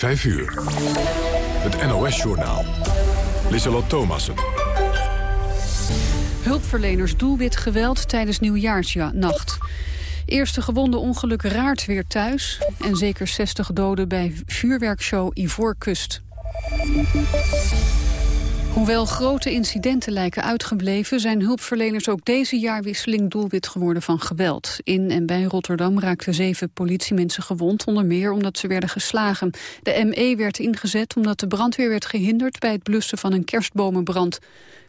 5 uur. Het NOS-journaal. Lissalot Thomassen. Hulpverleners doelwit geweld tijdens nieuwjaarsnacht. Eerste gewonde ongeluk raart weer thuis. En zeker 60 doden bij vuurwerkshow Ivoorkust. Hoewel grote incidenten lijken uitgebleven... zijn hulpverleners ook deze jaarwisseling doelwit geworden van geweld. In en bij Rotterdam raakten zeven politiemensen gewond... onder meer omdat ze werden geslagen. De ME werd ingezet omdat de brandweer werd gehinderd... bij het blussen van een kerstbomenbrand.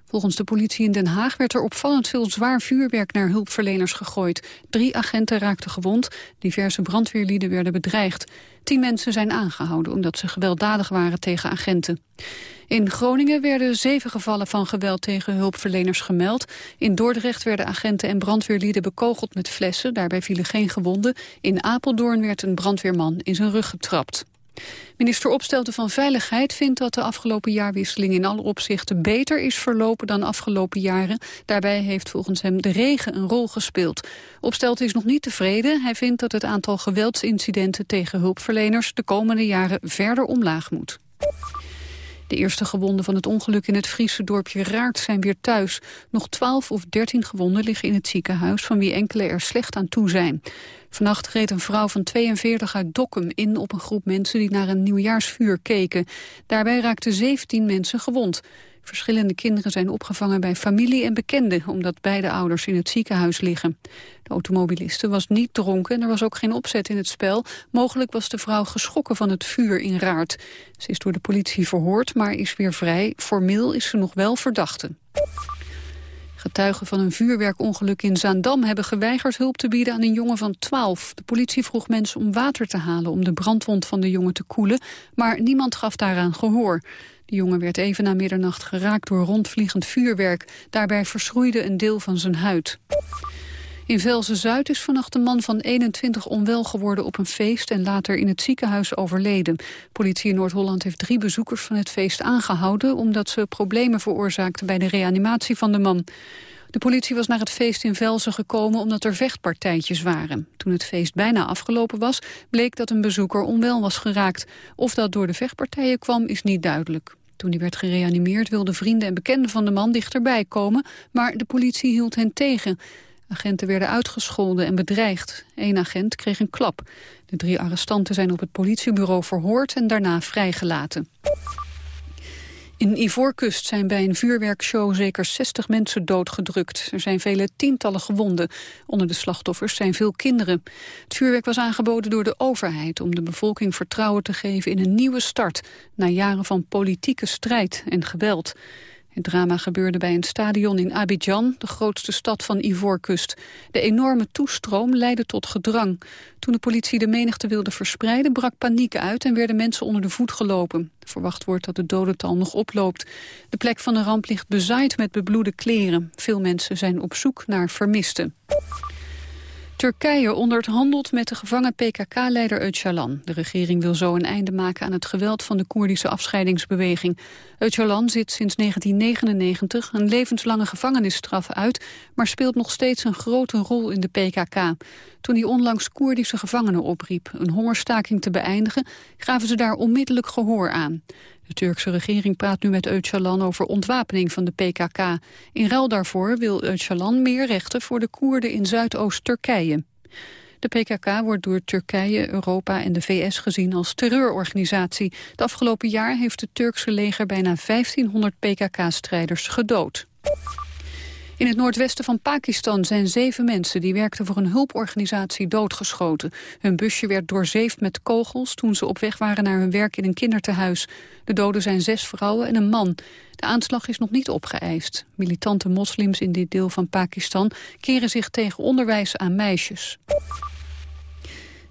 Volgens de politie in Den Haag werd er opvallend veel zwaar vuurwerk naar hulpverleners gegooid. Drie agenten raakten gewond, diverse brandweerlieden werden bedreigd. Tien mensen zijn aangehouden omdat ze gewelddadig waren tegen agenten. In Groningen werden zeven gevallen van geweld tegen hulpverleners gemeld. In Dordrecht werden agenten en brandweerlieden bekogeld met flessen. Daarbij vielen geen gewonden. In Apeldoorn werd een brandweerman in zijn rug getrapt. Minister Opstelten van Veiligheid vindt dat de afgelopen jaarwisseling in alle opzichten beter is verlopen dan afgelopen jaren. Daarbij heeft volgens hem de regen een rol gespeeld. Opstelten is nog niet tevreden. Hij vindt dat het aantal geweldsincidenten tegen hulpverleners de komende jaren verder omlaag moet. De eerste gewonden van het ongeluk in het Friese dorpje Raart zijn weer thuis. Nog 12 of 13 gewonden liggen in het ziekenhuis, van wie enkele er slecht aan toe zijn. Vannacht reed een vrouw van 42 uit Dokkum in op een groep mensen die naar een nieuwjaarsvuur keken. Daarbij raakten 17 mensen gewond. Verschillende kinderen zijn opgevangen bij familie en bekenden... omdat beide ouders in het ziekenhuis liggen. De automobiliste was niet dronken en er was ook geen opzet in het spel. Mogelijk was de vrouw geschrokken van het vuur in Raart. Ze is door de politie verhoord, maar is weer vrij. Formeel is ze nog wel verdachte. Getuigen van een vuurwerkongeluk in Zaandam hebben geweigerd hulp te bieden aan een jongen van 12. De politie vroeg mensen om water te halen om de brandwond van de jongen te koelen, maar niemand gaf daaraan gehoor. De jongen werd even na middernacht geraakt door rondvliegend vuurwerk. Daarbij verschroeide een deel van zijn huid. In Velzen-Zuid is vannacht een man van 21 onwel geworden op een feest... en later in het ziekenhuis overleden. Politie in Noord-Holland heeft drie bezoekers van het feest aangehouden... omdat ze problemen veroorzaakten bij de reanimatie van de man. De politie was naar het feest in Velzen gekomen omdat er vechtpartijtjes waren. Toen het feest bijna afgelopen was, bleek dat een bezoeker onwel was geraakt. Of dat door de vechtpartijen kwam, is niet duidelijk. Toen hij werd gereanimeerd wilden vrienden en bekenden van de man dichterbij komen, maar de politie hield hen tegen. Agenten werden uitgescholden en bedreigd. Eén agent kreeg een klap. De drie arrestanten zijn op het politiebureau verhoord en daarna vrijgelaten. In Ivoorkust zijn bij een vuurwerkshow zeker 60 mensen doodgedrukt. Er zijn vele tientallen gewonden. Onder de slachtoffers zijn veel kinderen. Het vuurwerk was aangeboden door de overheid... om de bevolking vertrouwen te geven in een nieuwe start... na jaren van politieke strijd en geweld. Het drama gebeurde bij een stadion in Abidjan, de grootste stad van Ivoorkust. De enorme toestroom leidde tot gedrang. Toen de politie de menigte wilde verspreiden, brak paniek uit en werden mensen onder de voet gelopen. Verwacht wordt dat het dodental nog oploopt. De plek van de ramp ligt bezaaid met bebloede kleren. Veel mensen zijn op zoek naar vermisten. Turkije onderhandelt met de gevangen PKK-leider Öcalan. De regering wil zo een einde maken aan het geweld van de Koerdische afscheidingsbeweging. Öcalan zit sinds 1999 een levenslange gevangenisstraf uit... maar speelt nog steeds een grote rol in de PKK. Toen hij onlangs Koerdische gevangenen opriep een hongerstaking te beëindigen... gaven ze daar onmiddellijk gehoor aan. De Turkse regering praat nu met Öcalan over ontwapening van de PKK. In ruil daarvoor wil Öcalan meer rechten voor de Koerden in Zuidoost-Turkije. De PKK wordt door Turkije, Europa en de VS gezien als terreurorganisatie. Het afgelopen jaar heeft het Turkse leger bijna 1500 PKK-strijders gedood. In het noordwesten van Pakistan zijn zeven mensen die werkten voor een hulporganisatie doodgeschoten. Hun busje werd doorzeefd met kogels toen ze op weg waren naar hun werk in een kindertehuis. De doden zijn zes vrouwen en een man. De aanslag is nog niet opgeëist. Militante moslims in dit deel van Pakistan keren zich tegen onderwijs aan meisjes.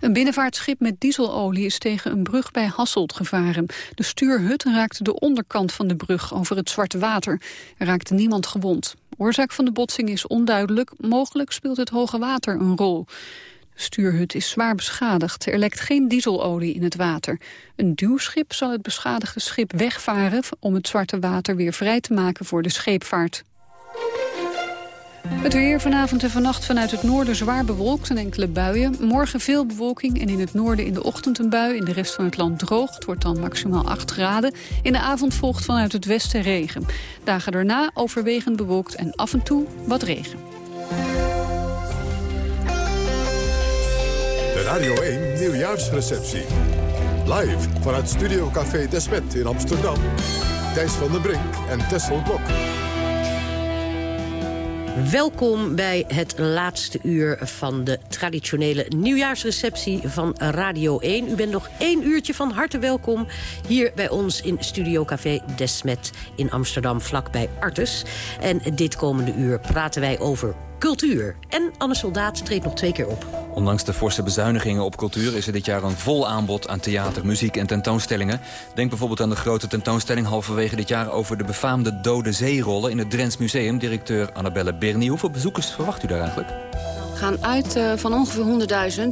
Een binnenvaartschip met dieselolie is tegen een brug bij Hasselt gevaren. De stuurhut raakte de onderkant van de brug over het Zwarte Water. Er raakte niemand gewond. Oorzaak van de botsing is onduidelijk. Mogelijk speelt het hoge water een rol. De stuurhut is zwaar beschadigd. Er lekt geen dieselolie in het water. Een duwschip zal het beschadigde schip wegvaren... om het Zwarte Water weer vrij te maken voor de scheepvaart. Het weer vanavond en vannacht vanuit het noorden zwaar bewolkt en enkele buien. Morgen veel bewolking en in het noorden in de ochtend een bui. In de rest van het land droog. Het wordt dan maximaal 8 graden. In de avond volgt vanuit het westen regen. Dagen daarna overwegend bewolkt en af en toe wat regen. De Radio 1 Nieuwjaarsreceptie. Live vanuit Studio Café Desmet in Amsterdam. Thijs van den Brink en Tessel Blok. Welkom bij het laatste uur van de traditionele nieuwjaarsreceptie van Radio 1. U bent nog één uurtje van harte welkom hier bij ons in Studio Café Desmet in Amsterdam, vlakbij Artes. En dit komende uur praten wij over cultuur. En Anne Soldaat treedt nog twee keer op. Ondanks de forse bezuinigingen op cultuur is er dit jaar een vol aanbod aan theater, muziek en tentoonstellingen. Denk bijvoorbeeld aan de grote tentoonstelling halverwege dit jaar over de befaamde dode zeerollen in het Drents Museum. Directeur Annabelle Bernie. Hoeveel bezoekers verwacht u daar eigenlijk? gaan uit uh, van ongeveer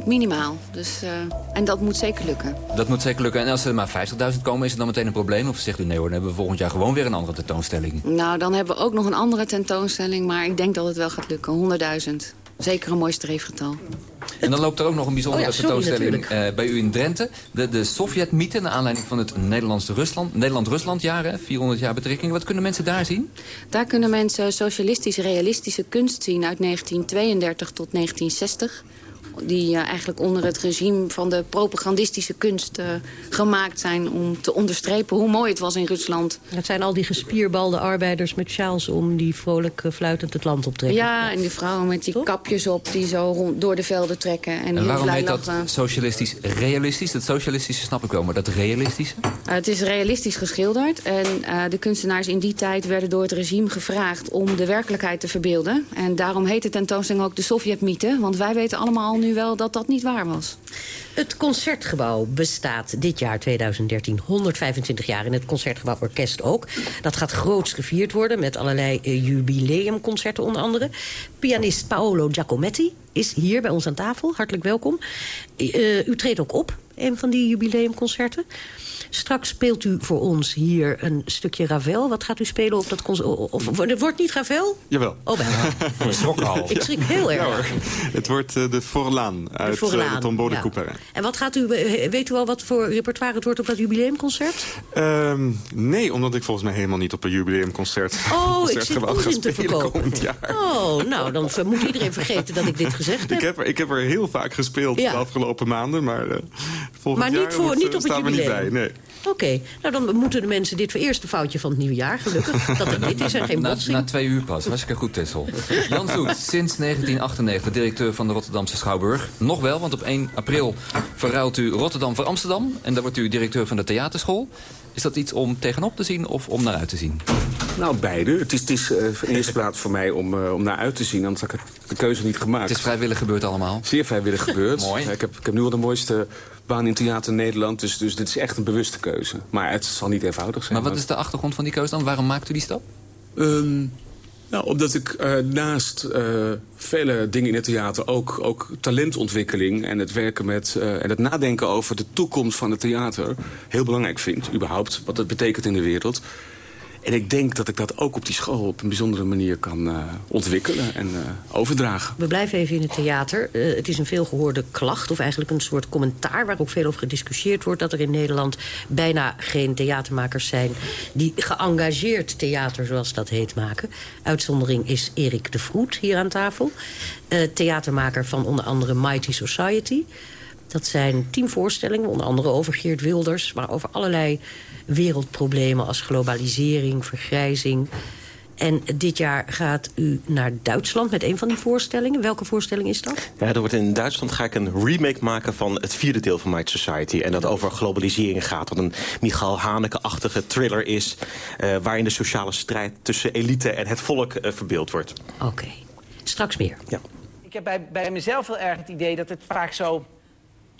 100.000, minimaal. Dus, uh, en dat moet zeker lukken. Dat moet zeker lukken. En als er maar 50.000 komen, is het dan meteen een probleem? Of zegt u nee hoor, dan hebben we volgend jaar gewoon weer een andere tentoonstelling? Nou, dan hebben we ook nog een andere tentoonstelling. Maar ik denk dat het wel gaat lukken, 100.000. Zeker een mooi streefgetal. En dan loopt er ook nog een bijzondere oh tentoonstelling uh, bij u in Drenthe. De, de Sovjet-mythe, naar aanleiding van het Nederlands-Rusland, Nederland-Rusland-jaar, 400 jaar betrekking. Wat kunnen mensen daar zien? Daar kunnen mensen socialistisch-realistische kunst zien uit 1932 tot 1960 die uh, eigenlijk onder het regime van de propagandistische kunst uh, gemaakt zijn... om te onderstrepen hoe mooi het was in Rusland. Het zijn al die gespierbalde arbeiders met sjaals om... die vrolijk uh, fluitend het land optrekken. Ja, en die vrouwen met die kapjes op die zo rond, door de velden trekken. En, en waarom heet dat socialistisch-realistisch? Dat socialistische snap ik wel, maar dat realistische? het is realistisch geschilderd. En de kunstenaars in die tijd werden door het regime gevraagd... om de werkelijkheid te verbeelden. En daarom heet de tentoonstelling ook de Sovjet-mythe. Want wij weten allemaal nu wel dat dat niet waar was. Het Concertgebouw bestaat dit jaar 2013 125 jaar. In het Concertgebouw Orkest ook. Dat gaat groots gevierd worden met allerlei uh, jubileumconcerten onder andere. Pianist Paolo Giacometti is hier bij ons aan tafel. Hartelijk welkom. Uh, u treedt ook op, een van die jubileumconcerten. Straks speelt u voor ons hier een stukje Ravel. Wat gaat u spelen op dat concert? Of, het wordt niet Ravel? Jawel. Oh, wel. al. Ik schrik heel erg. Ja, het wordt uh, de Forlaan uit de, uh, de Tombeau de ja. Couperin. En wat gaat u, weet u al wat voor repertoire het wordt op dat jubileumconcert? Um, nee, omdat ik volgens mij helemaal niet op een jubileumconcert Oh, ik zit onzin te verkopen. Oh, nou, dan moet iedereen vergeten dat ik dit gezegd heb. Ik heb er, ik heb er heel vaak gespeeld de afgelopen maanden, maar uh, volgend maar niet jaar voor, niet op het jubileum. niet bij. Nee. Oké, okay. nou dan moeten de mensen dit voor eerste foutje van het nieuwe jaar, gelukkig. dat er dit is en geen na, botsing. Na twee uur pas, hartstikke goed Tessel. Jan Zoet, sinds 1998 directeur van de Rotterdamse Schouwburg. Nog wel, want op 1 april verruilt u Rotterdam voor Amsterdam. En dan wordt u directeur van de theaterschool. Is dat iets om tegenop te zien of om naar uit te zien? Nou, beide. Het is, het is uh, in eerste plaats voor mij om, uh, om naar uit te zien. Anders had ik de keuze niet gemaakt. Het is vrijwillig gebeurd allemaal? Zeer vrijwillig gebeurd. Mooi. Ik heb, ik heb nu al de mooiste baan in theater Nederland. Dus, dus dit is echt een bewuste keuze. Maar het zal niet eenvoudig zijn. Maar wat is de achtergrond van die keuze dan? Waarom maakt u die stap? Um, nou, omdat ik uh, naast uh, vele dingen in het theater ook, ook talentontwikkeling... en het werken met uh, en het nadenken over de toekomst van het theater... heel belangrijk vind, überhaupt, wat het betekent in de wereld... En ik denk dat ik dat ook op die school op een bijzondere manier kan uh, ontwikkelen en uh, overdragen. We blijven even in het theater. Uh, het is een veelgehoorde klacht, of eigenlijk een soort commentaar... waar ook veel over gediscussieerd wordt... dat er in Nederland bijna geen theatermakers zijn... die geëngageerd theater, zoals dat heet, maken. Uitzondering is Erik de Vroet hier aan tafel. theatermaker van onder andere Mighty Society... Dat zijn tien voorstellingen, onder andere over Geert Wilders... maar over allerlei wereldproblemen als globalisering, vergrijzing. En dit jaar gaat u naar Duitsland met een van die voorstellingen. Welke voorstelling is dat? Ja, er wordt in Duitsland ga ik een remake maken van het vierde deel van My Society. En dat over globalisering gaat. Wat een Michael Haneke-achtige thriller is. Uh, waarin de sociale strijd tussen elite en het volk uh, verbeeld wordt. Oké, okay. straks meer. Ja. Ik heb bij, bij mezelf heel erg het idee dat het vaak zo,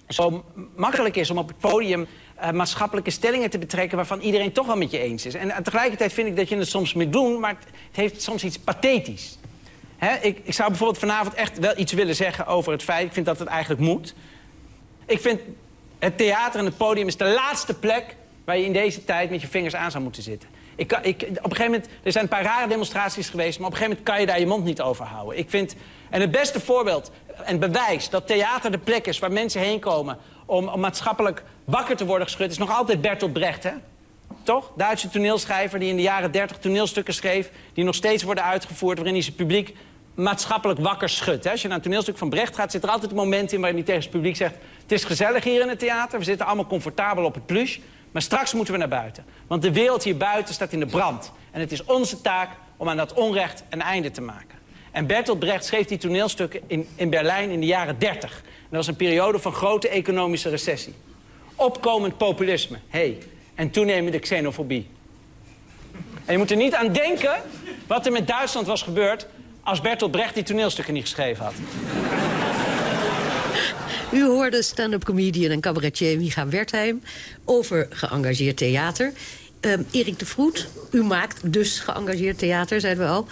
zo makkelijk is om op het podium uh, maatschappelijke stellingen te betrekken... waarvan iedereen toch wel met je eens is. En, tegelijkertijd vind ik dat je het soms moet doen... maar het, heeft soms iets pathetisch. Hè? Ik, ik zou bijvoorbeeld vanavond echt wel iets willen zeggen over het feit... ik vind dat het eigenlijk moet. Ik vind het theater en het podium is de laatste plek... waar je in deze tijd met je vingers aan zou moeten zitten. Ik, ik, op een gegeven moment, er zijn een paar rare demonstraties geweest... maar op een gegeven moment kan je daar je mond niet over houden. Ik vind, en het beste voorbeeld en bewijs dat theater de plek is... waar mensen heen komen om, om maatschappelijk wakker te worden geschud... is nog altijd Bertolt Brecht, hè? Toch? Duitse toneelschrijver die in de jaren 30 toneelstukken schreef... die nog steeds worden uitgevoerd, waarin hij zijn publiek maatschappelijk wakker schudt. Als je naar een toneelstuk van Brecht gaat, zit er altijd een moment in... waarin hij tegen zijn publiek zegt... het is gezellig hier in het theater, we zitten allemaal comfortabel op het plush... maar straks moeten we naar buiten. Want de wereld hier buiten staat in de brand. En het is onze taak om aan dat onrecht een einde te maken. En Bertolt Brecht schreef die toneelstukken in, in Berlijn in de jaren 30. En dat was een periode van grote economische recessie. Opkomend populisme, hey, en toenemende xenofobie. En je moet er niet aan denken wat er met Duitsland was gebeurd... als Bertolt Brecht die toneelstukken niet geschreven had. U hoorde stand-up comedian en cabaretier Micha Wertheim... over geëngageerd theater. Um, Erik de Vroet, u maakt dus geëngageerd theater, zeiden we al.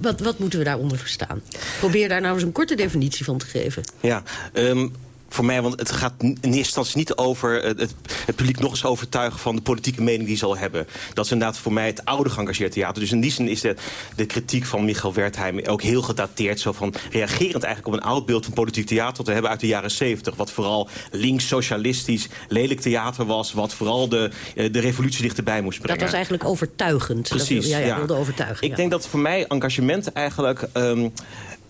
Wat, wat moeten we daaronder verstaan? Probeer daar nou eens een korte definitie van te geven. Ja, um, voor mij, want het gaat in eerste instantie niet over het, het, publiek nog eens overtuigen van de politieke mening die ze al hebben. Dat is inderdaad voor mij het oude geëngageerd theater. Dus in die zin is de, de kritiek van Michael Wertheim ook heel gedateerd. Zo van reagerend eigenlijk op een oud beeld van politiek theater te hebben uit de jaren zeventig. Wat vooral links-socialistisch, lelijk theater was. Wat vooral de, eh, de revolutie dichterbij moest brengen. Dat was eigenlijk overtuigend. Precies, dat, ja, ja, wilde overtuigen. Ik denk dat voor mij engagement eigenlijk... Um,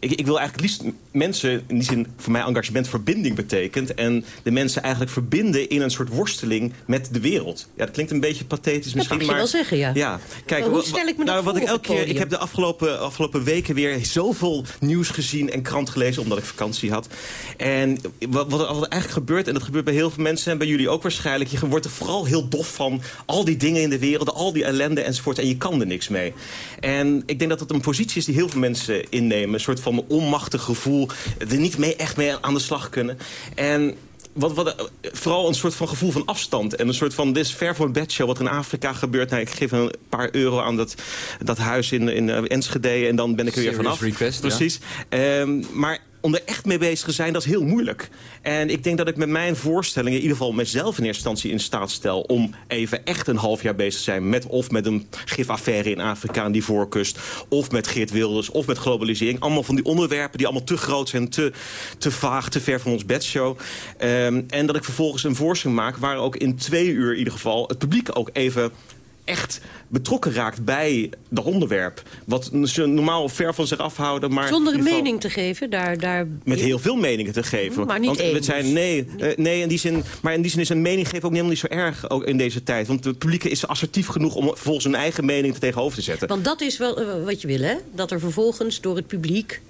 ik, ik, wil eigenlijk liefst mensen, in die zin voor mij engagement verbinding betekent. En de mensen eigenlijk verbinden in een soort worsteling met de wereld. Ja, dat klinkt een beetje pathetisch misschien. Dat mag je maar, wel zeggen, ja. ja kijk, hoe stel ik me nou, wat ik elke keer, Ik heb de afgelopen, afgelopen weken weer zoveel nieuws gezien en krant gelezen, omdat ik vakantie had. En wat, wat er eigenlijk gebeurt, en dat gebeurt bij heel veel mensen en bij jullie ook waarschijnlijk, je wordt er vooral heel dof van al die dingen in de wereld, al die ellende enzovoort. En je kan er niks mee. En ik denk dat het een positie is die heel veel mensen innemen. Een soort van een onmachtig gevoel. Er niet mee, echt mee aan de slag kunnen. En wat, wat, vooral een soort van gevoel van afstand. En een soort van, dit is ver van bedshow wat er in Afrika gebeurt. Nou, ik geef een paar euro aan dat, dat huis in, in Enschede en dan ben ik er weer vanaf. Request, Precies. Ja. Um, maar om er echt mee bezig te zijn, dat is heel moeilijk. En ik denk dat ik met mijn voorstellingen... in ieder geval mezelf in eerste instantie in staat stel... om even echt een half jaar bezig te zijn met... of met een gifaffaire in Afrika aan die voorkust... of met Geert Wilders, of met globalisering. Allemaal van die onderwerpen die allemaal te groot zijn... te, te vaag, te ver van ons bedshow. Um, en dat ik vervolgens een voorstelling maak... waar ook in twee uur in ieder geval het publiek ook even echt betrokken raakt bij dat onderwerp. Wat ze normaal ver van zich afhouden. Maar Zonder een mening te geven? Daar, daar... Met heel veel meningen te geven. Maar niet Want één. Het zijn, nee, uh, nee in die zin, maar in die zin is een mening geven ook helemaal niet zo erg ook in deze tijd. Want het publiek is assertief genoeg om vervolgens hun eigen mening tegenover te zetten. Want dat is wel uh, wat je wil, hè? Dat er vervolgens door het publiek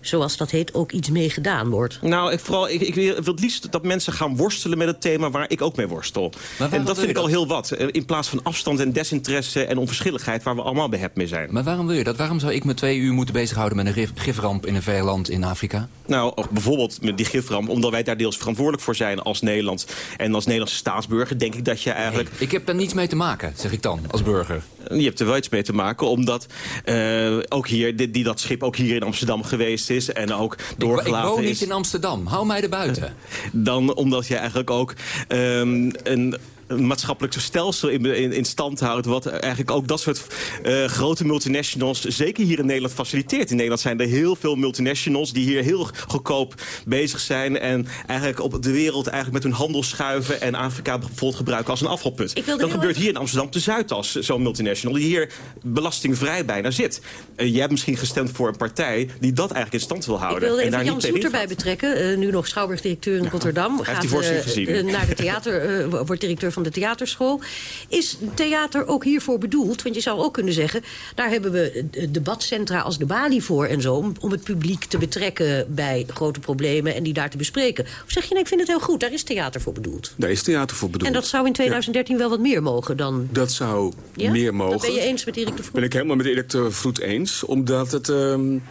zoals dat heet, ook iets mee gedaan wordt. Nou, ik, vooral, ik, ik wil het liefst dat mensen gaan worstelen met het thema waar ik ook mee worstel. En dat vind ik al heel wat. In plaats van afstand en desinteresse en onverschilligheid waar we allemaal behept mee zijn. Maar waarom wil je dat? Waarom zou ik me twee uur moeten bezighouden met een giframp in een ver land in Afrika? Nou, bijvoorbeeld met die giframp, omdat wij daar deels verantwoordelijk voor zijn als Nederland. En als Nederlandse staatsburger denk ik dat je eigenlijk... Nee, ik heb daar niets mee te maken, zeg ik dan, als burger. Je hebt er wel iets mee te maken, omdat uh, ook hier, die, die, dat schip ook hier in Amsterdam geweest is en ook doorgelaten ik, ik woon is. niet in Amsterdam. Hou mij er buiten. Dan omdat je eigenlijk ook um, een een maatschappelijk stelsel in, in, in, stand houdt... wat eigenlijk ook dat soort uh, grote multinationals zeker hier in Nederland faciliteert. In Nederland zijn er heel veel multinationals die hier heel goedkoop bezig zijn... en eigenlijk op de wereld eigenlijk met hun handel schuiven... en Afrika bijvoorbeeld gebruiken als een afvalput. Dat gebeurt hier in Amsterdam te Zuidas, zo'n multinational... die hier belastingvrij bijna zit. Uh, jij hebt misschien gestemd voor een partij die dat eigenlijk in stand wil houden. Ik wilde en even Jan Soet erbij betrekken, uh, nu nog Schouwburg-directeur in Rotterdam. Hij heeft die voorstelling gezien. naar de theater, wordt directeur van de theaterschool. Is theater ook hiervoor bedoeld? Want je zou ook kunnen zeggen... daar hebben we debatcentra als de Bali voor en zo... om, om het publiek te betrekken bij grote problemen... en die daar te bespreken. Of zeg je, nee, ik vind het heel goed, daar is theater voor bedoeld? Daar is theater voor bedoeld. En dat zou in 2013 ja. wel wat meer mogen dan... Dat zou ja? meer mogen. Dat ben je eens met Erik de Vroet? Ben ik helemaal met Erik de Vroet eens. Omdat het... Um...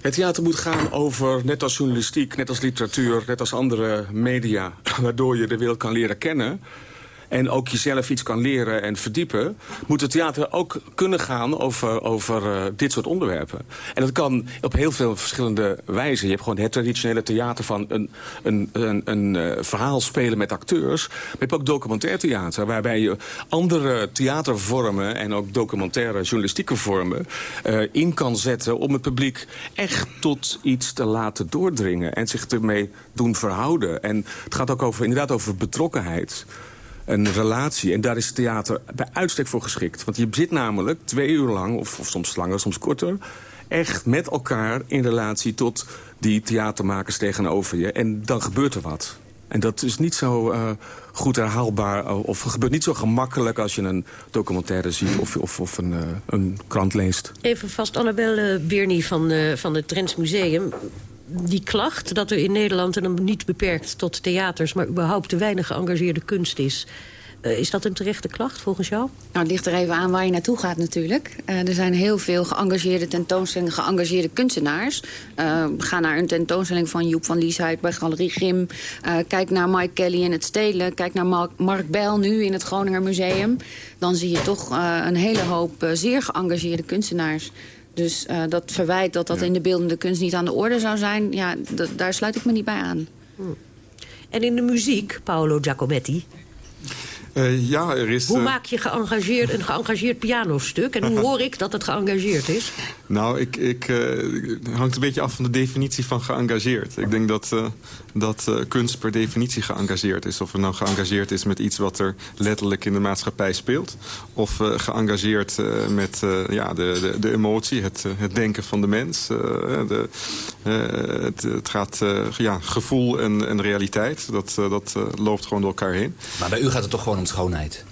Het theater moet gaan over, net als journalistiek, net als literatuur... net als andere media, waardoor je de wereld kan leren kennen... en ook jezelf iets kan leren en verdiepen... moet het theater ook kunnen gaan over, over dit soort onderwerpen. En dat kan op heel veel verschillende wijzen. Je hebt gewoon het traditionele theater van een, een, een, een verhaal spelen met acteurs. Maar je hebt ook documentair theater, waarbij je andere theatervormen... en ook documentaire journalistieke vormen in kan zetten... om het publiek echt tot iets te laten doordringen en zich ermee doen verhouden. En het gaat ook over, inderdaad over betrokkenheid een relatie. En daar is theater bij uitstek voor geschikt. Want je zit namelijk twee uur lang, of, of soms langer, soms korter... echt met elkaar in relatie tot die theatermakers tegenover je. En dan gebeurt er wat. En dat is niet zo uh, goed herhaalbaar uh, of gebeurt niet zo gemakkelijk... als je een documentaire ziet of, of, of een, uh, een krant leest. Even vast, Annabelle Birny van, van het Trends Museum die klacht dat er in Nederland... en dan niet beperkt tot theaters... maar überhaupt te weinig geëngageerde kunst is... Uh, is dat een terechte klacht volgens jou? Nou, het ligt er even aan waar je naartoe gaat natuurlijk. Uh, er zijn heel veel geëngageerde tentoonstellingen, geëngageerde kunstenaars. Uh, ga naar een tentoonstelling van Joep van Liesheid bij Galerie Grim. kijk naar Mike Kelly in het Stelen. Kijk naar Mark, Mark Bijl nu in het Groninger Museum. Dan zie je toch een hele hoop zeer geëngageerde kunstenaars. Dus uh, dat verwijt dat dat in de beeldende kunst niet aan de orde zou zijn... ja, daar sluit ik me niet bij aan. En in de muziek, Paolo Giacometti... Uh, ja, er is... Hoe uh... maak je geëngageerd, een geëngageerd pianostuk? En hoe hoor ik dat het geëngageerd is? Nou, ik, ik, uh, hangt een beetje af van de definitie van geëngageerd. Ik denk dat, dat kunst per definitie geëngageerd is. Of het nou geëngageerd is met iets wat er letterlijk in de maatschappij speelt. Of geëngageerd met ja, de, de, de, emotie, het, het denken van de mens. De, het, het, gaat ja, gevoel en, en realiteit. Dat, dat loopt gewoon door elkaar heen. Maar bij u gaat het toch gewoon om schoonheid?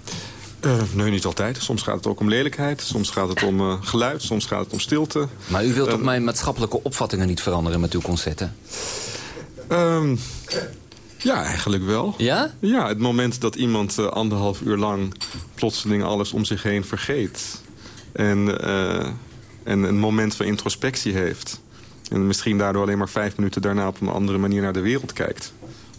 Uh, nee, niet altijd. Soms gaat het ook om lelijkheid. Soms gaat het om uh, geluid. Soms gaat het om stilte. Maar u wilt uh, mijn maatschappelijke opvattingen niet veranderen met uw concerten? Ehm, ja, eigenlijk wel. Ja? Ja, het moment dat iemand anderhalf uur lang plotseling alles om zich heen vergeet. En, en een moment van introspectie heeft. En misschien daardoor alleen maar vijf minuten daarna op een andere manier naar de wereld kijkt.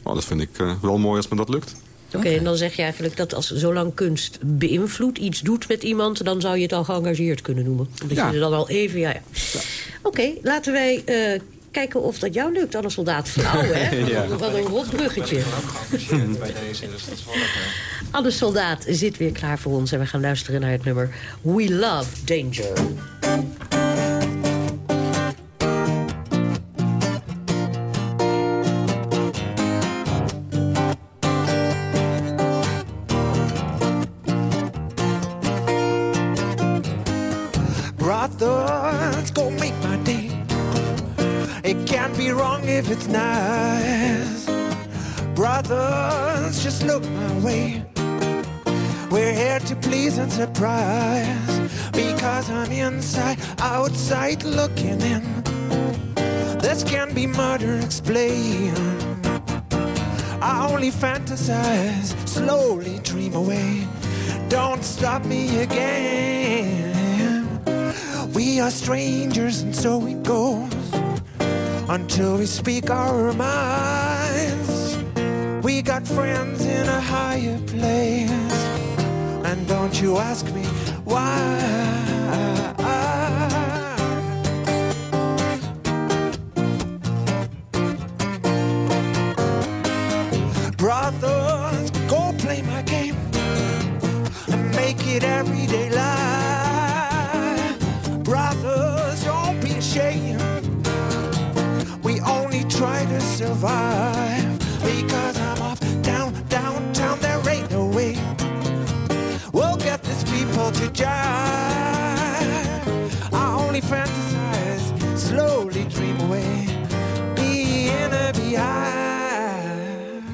Nou, dat vind ik wel mooi als me dat lukt. Oké, okay, en dan zeg je eigenlijk dat als zolang kunst beïnvloedt, iets doet met iemand... dan zou je het al geëngageerd kunnen noemen. Dat ja. je er dan al even... Ja, ja. ja. Oké, okay, laten wij uh, kijken of dat jou lukt, Anne Soldaat. Flauw, hè? ja. Wat een rot bruggetje. Anne Soldaat zit weer klaar voor ons... en we gaan luisteren naar het nummer We Love Danger. Surprise. Because I'm inside, outside looking in. This can be murder explained. I only fantasize, slowly dream away. Don't stop me again. We are strangers, and so it goes until we speak our minds. We got friends in a higher place, don't you ask me why. Brothers, go play my game and make it everyday life. Brothers, don't be ashamed We only try to survive to jive. I only fantasize, slowly dream away, be in a beehive.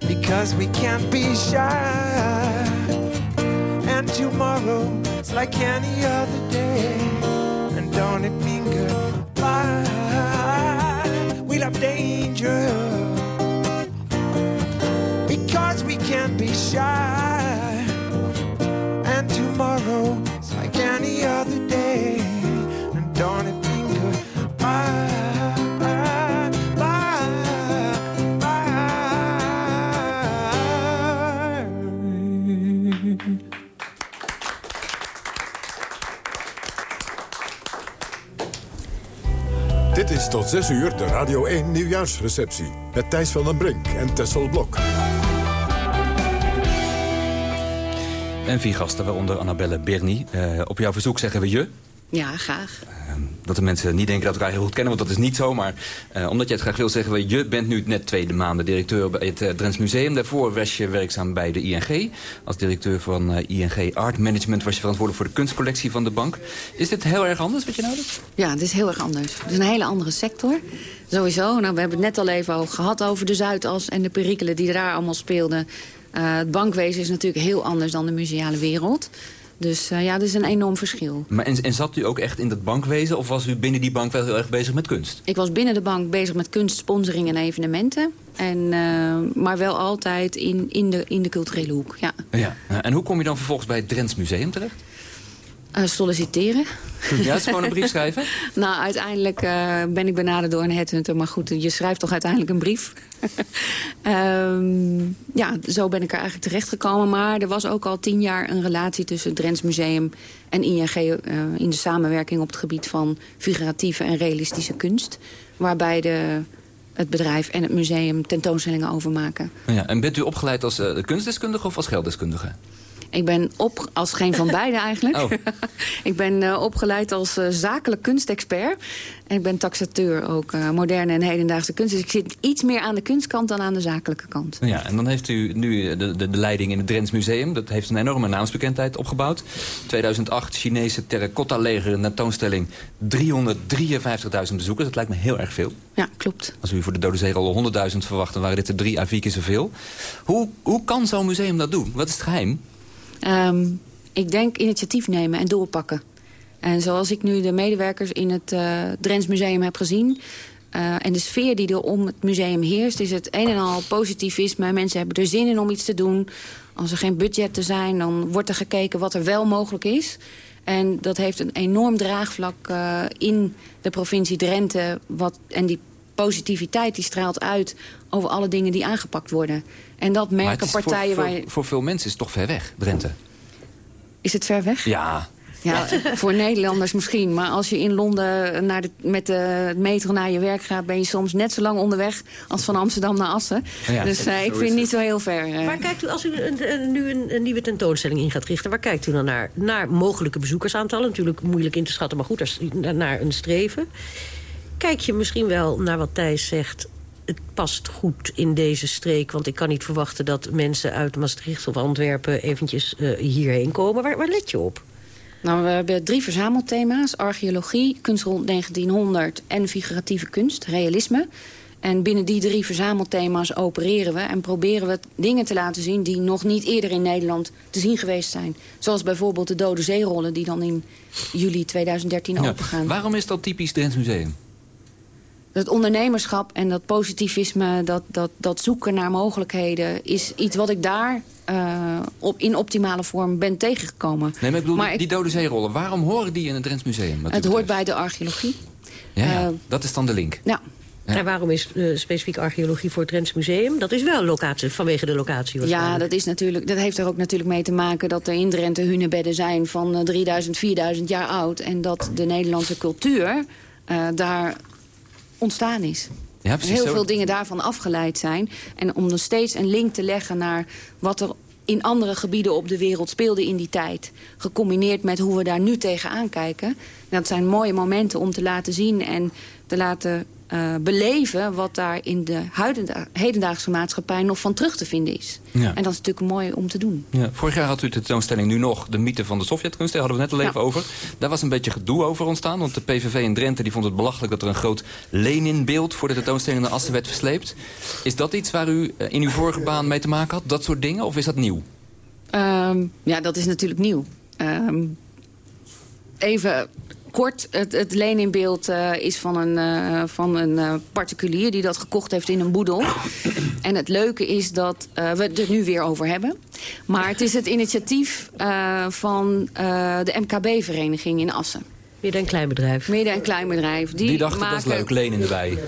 Because we can't be shy, and tomorrow tomorrow's like any other day and don't it mean goodbye? We love danger can't be shy. And tomorrow's like any other day. And don't it be goodbye? Dit is tot 6 uur de Radio 1 nieuwjaarsreceptie. Met Thijs van den Brink en Tessel Blok. En vier gasten, waaronder Annabelle Berny. Uh, op jouw verzoek zeggen we je. Ja, graag. Uh, dat de mensen niet denken dat we elkaar heel goed kennen, want dat is niet zo. Maar uh, omdat je het graag wil zeggen we, je bent nu net tweede maanden directeur bij het uh, Drents Museum. Daarvoor was je werkzaam bij de ING. Als directeur van ING Art Management was je verantwoordelijk voor de kunstcollectie van de bank. Is dit heel erg anders wat je nou doet? Ja, het is heel erg anders. Het is een hele andere sector. Sowieso. Nou, we hebben het net al even gehad over de Zuidas en de perikelen die daar allemaal speelden. Het bankwezen is natuurlijk heel anders dan de museale wereld. Dus uh, ja, dat is een enorm verschil. Maar en, en, zat u ook echt in dat bankwezen of was u binnen die bank wel heel erg bezig met kunst? Ik was binnen de bank bezig met kunst, sponsoring en evenementen. En, uh, maar wel altijd in, in, de, in de culturele hoek, ja. ja. En hoe kom je dan vervolgens bij het Drents Museum terecht? Uh, solliciteren. Ja, het is gewoon een brief schrijven? nou, uiteindelijk uh, ben ik benaderd door een headhunter. Maar goed, je schrijft toch uiteindelijk een brief. um, ja, zo ben ik er eigenlijk terechtgekomen. Maar er was ook al tien jaar een relatie tussen het Drents Museum en ING... Uh, in de samenwerking op het gebied van figuratieve en realistische kunst. Waarbij de, het bedrijf en het museum tentoonstellingen overmaken. Ja, en bent u opgeleid als kunstdeskundige of als gelddeskundige? Ik ben op, als geen van beide eigenlijk. Oh. ik ben uh, opgeleid als uh, zakelijk kunstexpert. En ik ben taxateur ook, uh, moderne en hedendaagse kunst. Dus ik zit iets meer aan de kunstkant dan aan de zakelijke kant. Ja, en dan heeft u nu de, de, de leiding in het Drents Museum. Dat heeft een enorme naamsbekendheid opgebouwd. 2008 Chinese terracotta leger tentoonstelling 353.000 bezoekers. Dat lijkt me heel erg veel. Ja, klopt. Als u voor de Dode Zee al 100.000 verwacht... dan waren dit er drie à vier keer zoveel. Hoe, hoe kan zo'n museum dat doen? Wat is het geheim? Um, ik denk initiatief nemen en doorpakken. En zoals ik nu de medewerkers in het uh, Drents Museum heb gezien... Uh, en de sfeer die er om het museum heerst... is het een en al positivisme. Mensen hebben er zin in om iets te doen. Als er geen budget te zijn, dan wordt er gekeken wat er wel mogelijk is. En dat heeft een enorm draagvlak uh, in de provincie Drenthe. Wat, en die positiviteit die straalt uit over alle dingen die aangepakt worden. En dat merken partijen voor, waar je... Voor veel mensen is het toch ver weg, Drenthe? Is het ver weg? Ja. Ja, voor Nederlanders misschien. Maar als je in Londen naar de, met de metro naar je werk gaat... ben je soms net zo lang onderweg als van Amsterdam naar Assen. Ja, dus uh, ik vind het niet zo heel ver. Uh. Waar kijkt u, als u een, een, nu een, een, nieuwe tentoonstelling in gaat richten... waar kijkt u dan naar? Naar mogelijke bezoekersaantallen. Natuurlijk moeilijk in te schatten, maar goed, naar een streven. Kijk je misschien wel naar wat Thijs zegt het past goed in deze streek. Want ik kan niet verwachten dat mensen uit Maastricht of Antwerpen... eventjes uh, hierheen komen. Waar, waar let je op? Nou, we hebben drie verzamelthema's. Archeologie, kunst rond 1900 en figuratieve kunst, realisme. En binnen die drie verzamelthema's opereren we... en proberen we dingen te laten zien die nog niet eerder in Nederland te zien geweest zijn. Zoals bijvoorbeeld de Dode Zeerollen die dan in juli 2013 ja. opengaan. Waarom is dat typisch Drents Museum? Dat ondernemerschap en dat positivisme, dat, dat, dat zoeken naar mogelijkheden... is iets wat ik daar uh, op, in optimale vorm ben tegengekomen. Nee, maar ik bedoel, die, die dode zeerollen, waarom horen die in het Drents Museum? Het hoort bij de archeologie. Ja, ja uh, dat is dan de link. Ja. Ja. En waarom is uh, specifiek archeologie voor het Drents Museum? Dat is wel locatie, vanwege de locatie Ja, dat, is natuurlijk, dat heeft er ook natuurlijk mee te maken... dat er in Drenthe hunebedden zijn van 3000, 4000 jaar oud... en dat de Nederlandse cultuur daar ontstaan is. Ja, precies, Heel zo. veel dingen daarvan afgeleid zijn. En om nog steeds een link te leggen naar wat er in andere gebieden op de wereld speelde in die tijd. Gecombineerd met hoe we daar nu tegenaan kijken. Dat zijn mooie momenten om te laten zien en te laten uh, beleven... wat daar in de hedendaagse maatschappij nog van terug te vinden is. Ja. En dat is natuurlijk mooi om te doen. Ja. Vorig jaar had u de tentoonstelling nu nog de mythe van de Sovjetkunst. Daar hadden we net al even ja. over. Daar was een beetje gedoe over ontstaan. Want de PVV in Drenthe die vond het belachelijk dat er een groot Lenin-beeld... voor de tentoonstelling naar Assen werd versleept. Is dat iets waar u in uw vorige baan mee te maken had? Dat soort dingen? Of is dat nieuw? Um, ja, dat is natuurlijk nieuw. Um, even kort, het, het Leninbeeld uh, is van een, uh, van een uh, particulier die dat gekocht heeft in een boedel. En het leuke is dat we het er nu weer over hebben. Maar het is het initiatief van de MKB-vereniging in Assen. Midden- en kleinbedrijf. Midden- en kleinbedrijf. Die, Die dachten, maken, dat is leuk, lenen erbij.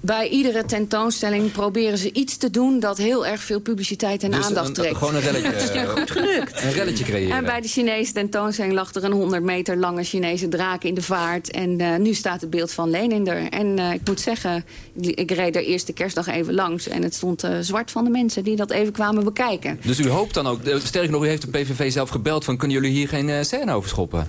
Bij iedere tentoonstelling proberen ze iets te doen... dat heel erg veel publiciteit en Dus aandacht een- trekt. gewoon een relletje. Het is je goed gelukt. Een relletje creëren. En bij de Chinese tentoonstelling lag er een 100 meter lange Chinese draak in de vaart. En eh, nu staat het beeld van Lenin er. En eh, ik moet zeggen, ik reed er eerste kerstdag even langs. En het stond eh, zwart van de mensen die dat even kwamen bekijken. Dus u hoopt dan ook, sterker nog, u heeft de PVV zelf gebeld van... kunnen jullie hier geen scène over schoppen?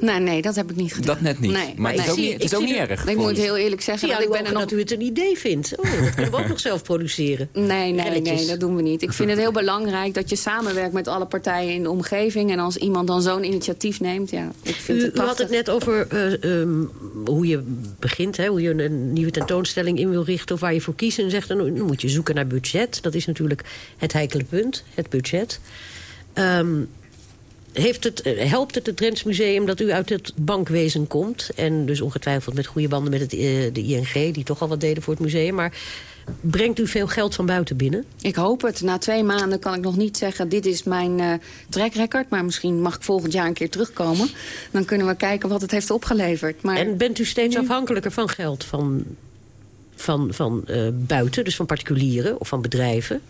Nee, nee, dat heb ik niet Dat net niet. Nee, maar het is ook niet, het is ook niet er- erg. Ik moet heel eerlijk zeggen dat ik ben er nog... dat u het een idee vindt. Oh, dat kunnen we ook nog zelf produceren. Nee, nee, nee, dat doen we niet. Ik vind het heel belangrijk dat je samenwerkt met alle partijen in de omgeving. En als iemand dan zo'n initiatief neemt, ja, ik vind U, het u had het net over eh, ehm, hoe je begint, hè, hoe je een, nieuwe tentoonstelling in wil richten... of waar je voor kiest. En zegt, dan dan moet je zoeken naar budget. Dat is natuurlijk het heikele punt, het budget. Ehm, heeft het, eh, helpt het het Drents Museum dat u uit het bankwezen komt... en dus ongetwijfeld met goede banden met het, eh, de ING... die toch al wat deden voor het museum, maar... Brengt u veel geld van buiten binnen? Ik hoop het. Na twee maanden kan ik nog niet zeggen... dit is mijn eh track record, maar misschien mag ik volgend jaar een keer terugkomen. Dan kunnen we kijken wat het heeft opgeleverd. Maar En bent u steeds afhankelijker van geld van, van, van buiten, dus van particulieren of van bedrijven?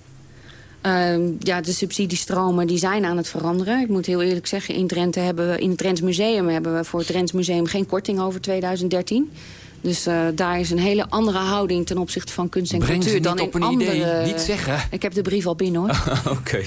Ehm, ja, de subsidiestromen die zijn aan het veranderen. Ik moet heel eerlijk zeggen, in, Drenthe hebben we, in het Drents Museum hebben we voor het Drents Museum geen korting over 2013. Dus eh, daar is een hele andere houding ten opzichte van kunst en Breng cultuur dan op in een andere. idee. Niet zeggen. Ik heb de brief al binnen hoor. Oké.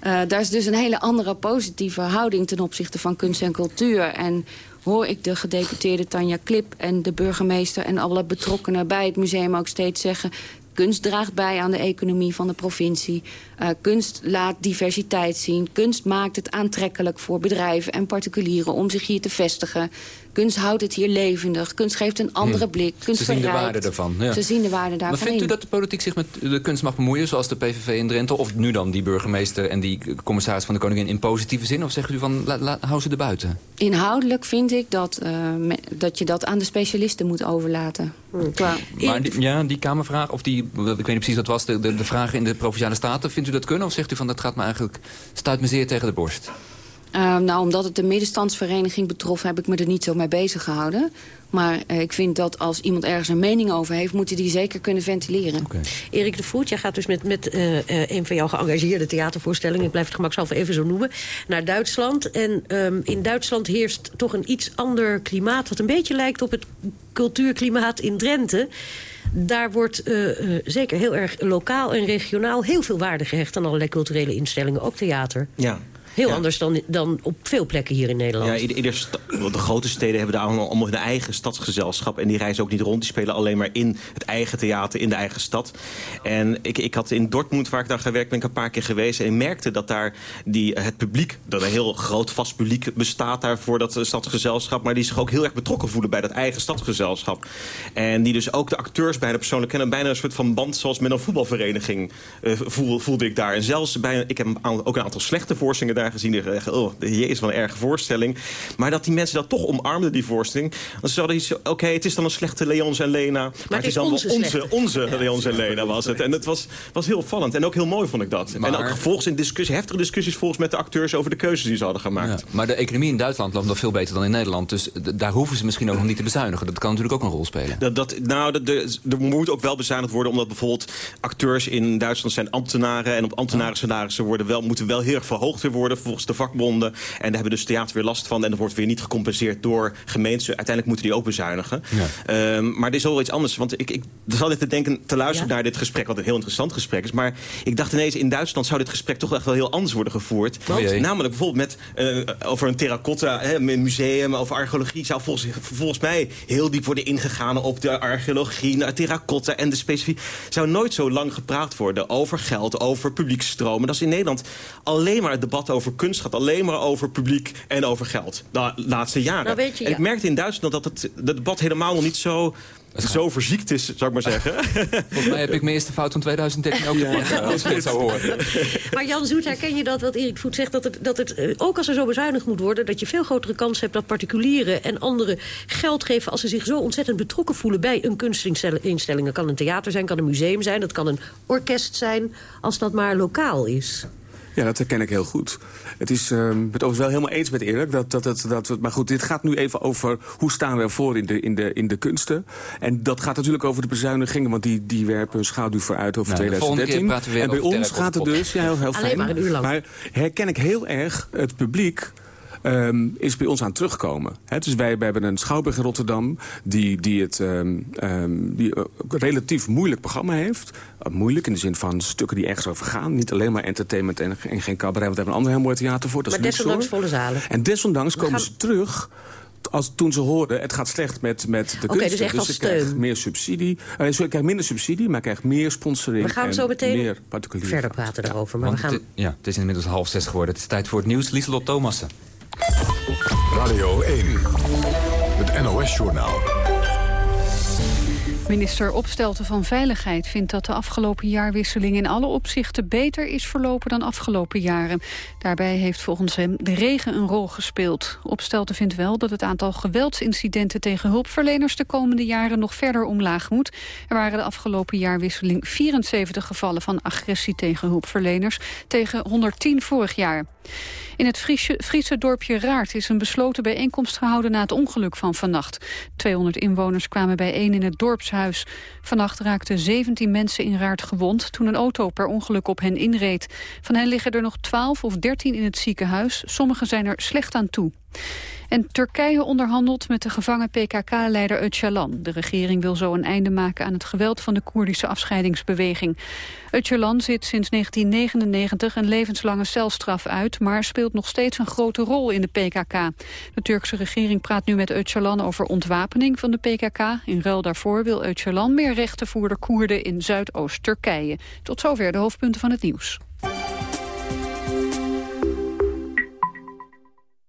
Eh, daar is dus een hele andere positieve houding ten opzichte van kunst en cultuur. En hoor ik de gedeputeerde Tanja Klip en de burgemeester... en alle betrokkenen bij het museum ook steeds zeggen... kunst draagt bij aan de economie van de provincie. Eh, kunst laat diversiteit zien. Kunst maakt het aantrekkelijk voor bedrijven en particulieren... om zich hier te vestigen. Kunst houdt het hier levendig. Kunst geeft een andere blik. Kunst Ze zien de waarde daarvan. Ja. Ze zien de waarde daarvan Maar vindt u dat de politiek zich met de kunst mag bemoeien... zoals de PVV in Drenthe? Of nu dan die burgemeester en die commissaris van de Koningin... in positieve zin? Of zegt u van, la, la- hou ze er buiten? Inhoudelijk vind ik dat, eh, me- dat je dat aan de specialisten moet overlaten. Qua- Maar die, ja, die Kamervraag, of die, ik weet niet precies wat was... de, de, de vragen in de Provinciale Staten, vindt u dat kunnen? Of zegt u van, dat gaat me eigenlijk... stuit me zeer tegen de borst? Eh, nou, omdat het de middenstandsvereniging betrof... heb ik me er niet zo mee bezig gehouden. Maar eh, ik vind dat als iemand ergens een mening over heeft... moet hij die zeker kunnen ventileren. Erik de Voet, jij gaat dus met, met eh, eh, een van jouw geëngageerde theatervoorstellingen... ik blijf het gemakshalve even zo noemen, naar Duitsland. En ehm, in Duitsland heerst toch een iets ander klimaat... wat een beetje lijkt op het cultuurklimaat in Drenthe. Daar wordt eh, eh, zeker heel erg lokaal en regionaal... heel veel waarde gehecht aan allerlei culturele instellingen, ook theater. Ja. Heel Ja. anders dan, dan op veel plekken hier in Nederland. Ja, ieder, ieder de grote steden hebben daar allemaal, allemaal hun eigen stadsgezelschap. En die reizen ook niet rond. Die spelen alleen maar in het eigen theater, in de eigen stad. En ik, ik had in Dortmund, waar ik daar gewerkt ben, ik een paar keer geweest. En merkte dat daar die, het publiek, dat een heel groot vast publiek bestaat daar voor dat eh, stadsgezelschap. Maar die zich ook heel erg betrokken voelen bij dat eigen stadsgezelschap. En die dus ook de acteurs bijna persoonlijk kennen. Bijna een soort van band zoals met een voetbalvereniging eh, voel, voelde ik daar. En zelfs bijna, ik heb ook een aantal slechte voorstellingen daar gezien. Die zeggen, oh, jezus, wat een erge voorstelling. Maar dat die mensen dat toch omarmden, die voorstelling. Want ze hadden iets, oké, het is dan een slechte Leons en Lena. Maar, het is dan onze wel onze, onze Leons en Lena was het. En het was, was heel vallend. En ook heel mooi vond ik dat. Maar- En ook vervolgens in discussie, heftige discussies volgens met de acteurs over de keuzes die ze hadden gemaakt. Ja, maar de economie in Duitsland loopt nog veel beter dan in Nederland. Dus daar hoeven ze misschien ook nog niet te bezuinigen. Dat kan natuurlijk ook een rol spelen. Dat, dat, nou, dat- de, er moet ook wel bezuinigd worden... omdat bijvoorbeeld acteurs in Duitsland zijn ambtenaren... en op ambtenarensalarissen worden wel, moeten wel heel erg verhoogd weer worden... volgens de vakbonden. En daar hebben dus theater weer last van... en dat wordt weer niet gecompenseerd door gemeenten. Uiteindelijk moeten die ook bezuinigen. Ehm, maar er is wel iets anders. Want ik, ik zat net te denken, te luisteren Ja? naar dit gesprek... wat een heel interessant gesprek is. Maar ik dacht ineens, in Duitsland zou dit gesprek toch echt wel heel anders worden gevoerd. Oh. Namelijk bijvoorbeeld met, eh, over een terracotta hè, een museum, over archeologie... zou volgens, volgens mij heel diep worden ingegaan op de archeologie, naar terracotta en de specifiek. zou nooit zo lang gepraat worden over geld, over publiekstromen. Dat is in Nederland alleen maar het debat over kunst gaat. Alleen maar over publiek en over geld. De laatste jaren. Nou, weet je, en ik merkte in Duitsland dat het, dat debat helemaal nog niet zo... Zo verziekt is, zou ik maar zeggen. Volgens mij heb ik mijn eerste fout van 2013 ook gepakt, als ik het zo hoor. Maar Jan Zoet, herken je dat wat Erik Voet zegt? Dat het, dat het eh, ook als er zo bezuinigd moet worden... dat je veel grotere kans hebt dat particulieren en anderen geld geven... als ze zich zo ontzettend betrokken voelen bij een kunstinstelling. Dat kan een theater zijn, kan een museum zijn, dat kan een orkest zijn... als dat maar lokaal is. Ja, dat herken ik heel goed. Het is, uh, ik ben het overigens wel helemaal eens met Erik. Dat, dat, dat, dat, maar goed, dit gaat nu even over hoe staan we ervoor in de, in, de, in de kunsten. En dat gaat natuurlijk over de bezuinigingen, want die, die werpen hun schaduw vooruit over nou, 2013. En bij ons gaat het dus, ja, heel, heel fijn. maar een uur lang. Maar herken ik heel erg het publiek um, is bij ons aan terugkomen. He, dus wij, wij, hebben een schouwburg in Rotterdam... die, die het um, um, die een relatief moeilijk programma heeft. Uh, moeilijk in de zin van stukken die ergens over gaan. Niet alleen maar entertainment en, en geen cabaret. Want we hebben een ander heel mooi theater voor. Dat maar desondanks volle zalen. En desondanks komen ze terug als toen ze hoorden, het gaat slecht met, met de okay, kunsten. Dus, echt dus ze krijgen meer subsidie. Uh, ze krijgen minder subsidie, maar krijgt meer sponsoring. We gaan en zo meteen meer particulier verder praten daarover. Maar we gaan... het, ja, het is inmiddels half zes geworden. Het is tijd voor het nieuws. Lieselot Thomassen. Radio 1, het NOS-journaal. Minister Opstelten van Veiligheid vindt dat de afgelopen jaarwisseling in alle opzichten beter is verlopen dan afgelopen jaren. Daarbij heeft volgens hem de regen een rol gespeeld. Opstelten vindt wel dat het aantal geweldsincidenten tegen hulpverleners de komende jaren nog verder omlaag moet. Er waren de afgelopen jaarwisseling 74 gevallen van agressie tegen hulpverleners tegen 110 vorig jaar. In het Friese, dorpje Raart is een besloten bijeenkomst gehouden na het ongeluk van vannacht. 200 inwoners kwamen bijeen in het dorpshuis. Vannacht raakten 17 mensen in Raart gewond toen een auto per ongeluk op hen inreed. Van hen liggen er nog 12 of 13 in het ziekenhuis. Sommigen zijn er slecht aan toe. En Turkije onderhandelt met de gevangen PKK-leider Öcalan. De regering wil zo een einde maken aan het geweld van de Koerdische afscheidingsbeweging. Öcalan zit sinds 1999 een levenslange celstraf uit... maar speelt nog steeds een grote rol in de PKK. De Turkse regering praat nu met Öcalan over ontwapening van de PKK. In ruil daarvoor wil Öcalan meer rechten voor de Koerden in Zuidoost-Turkije. Tot zover de hoofdpunten van het nieuws.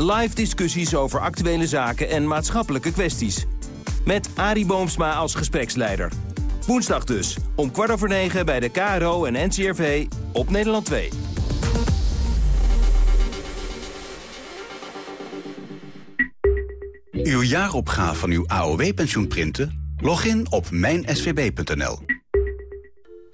Live discussies over actuele zaken en maatschappelijke kwesties. Met Arie Boomsma als gespreksleider. Woensdag dus, om kwart over negen bij de KRO en NCRV op Nederland 2. Uw jaaropgave van uw AOW-pensioen printen? Log in op mijnsvb.nl.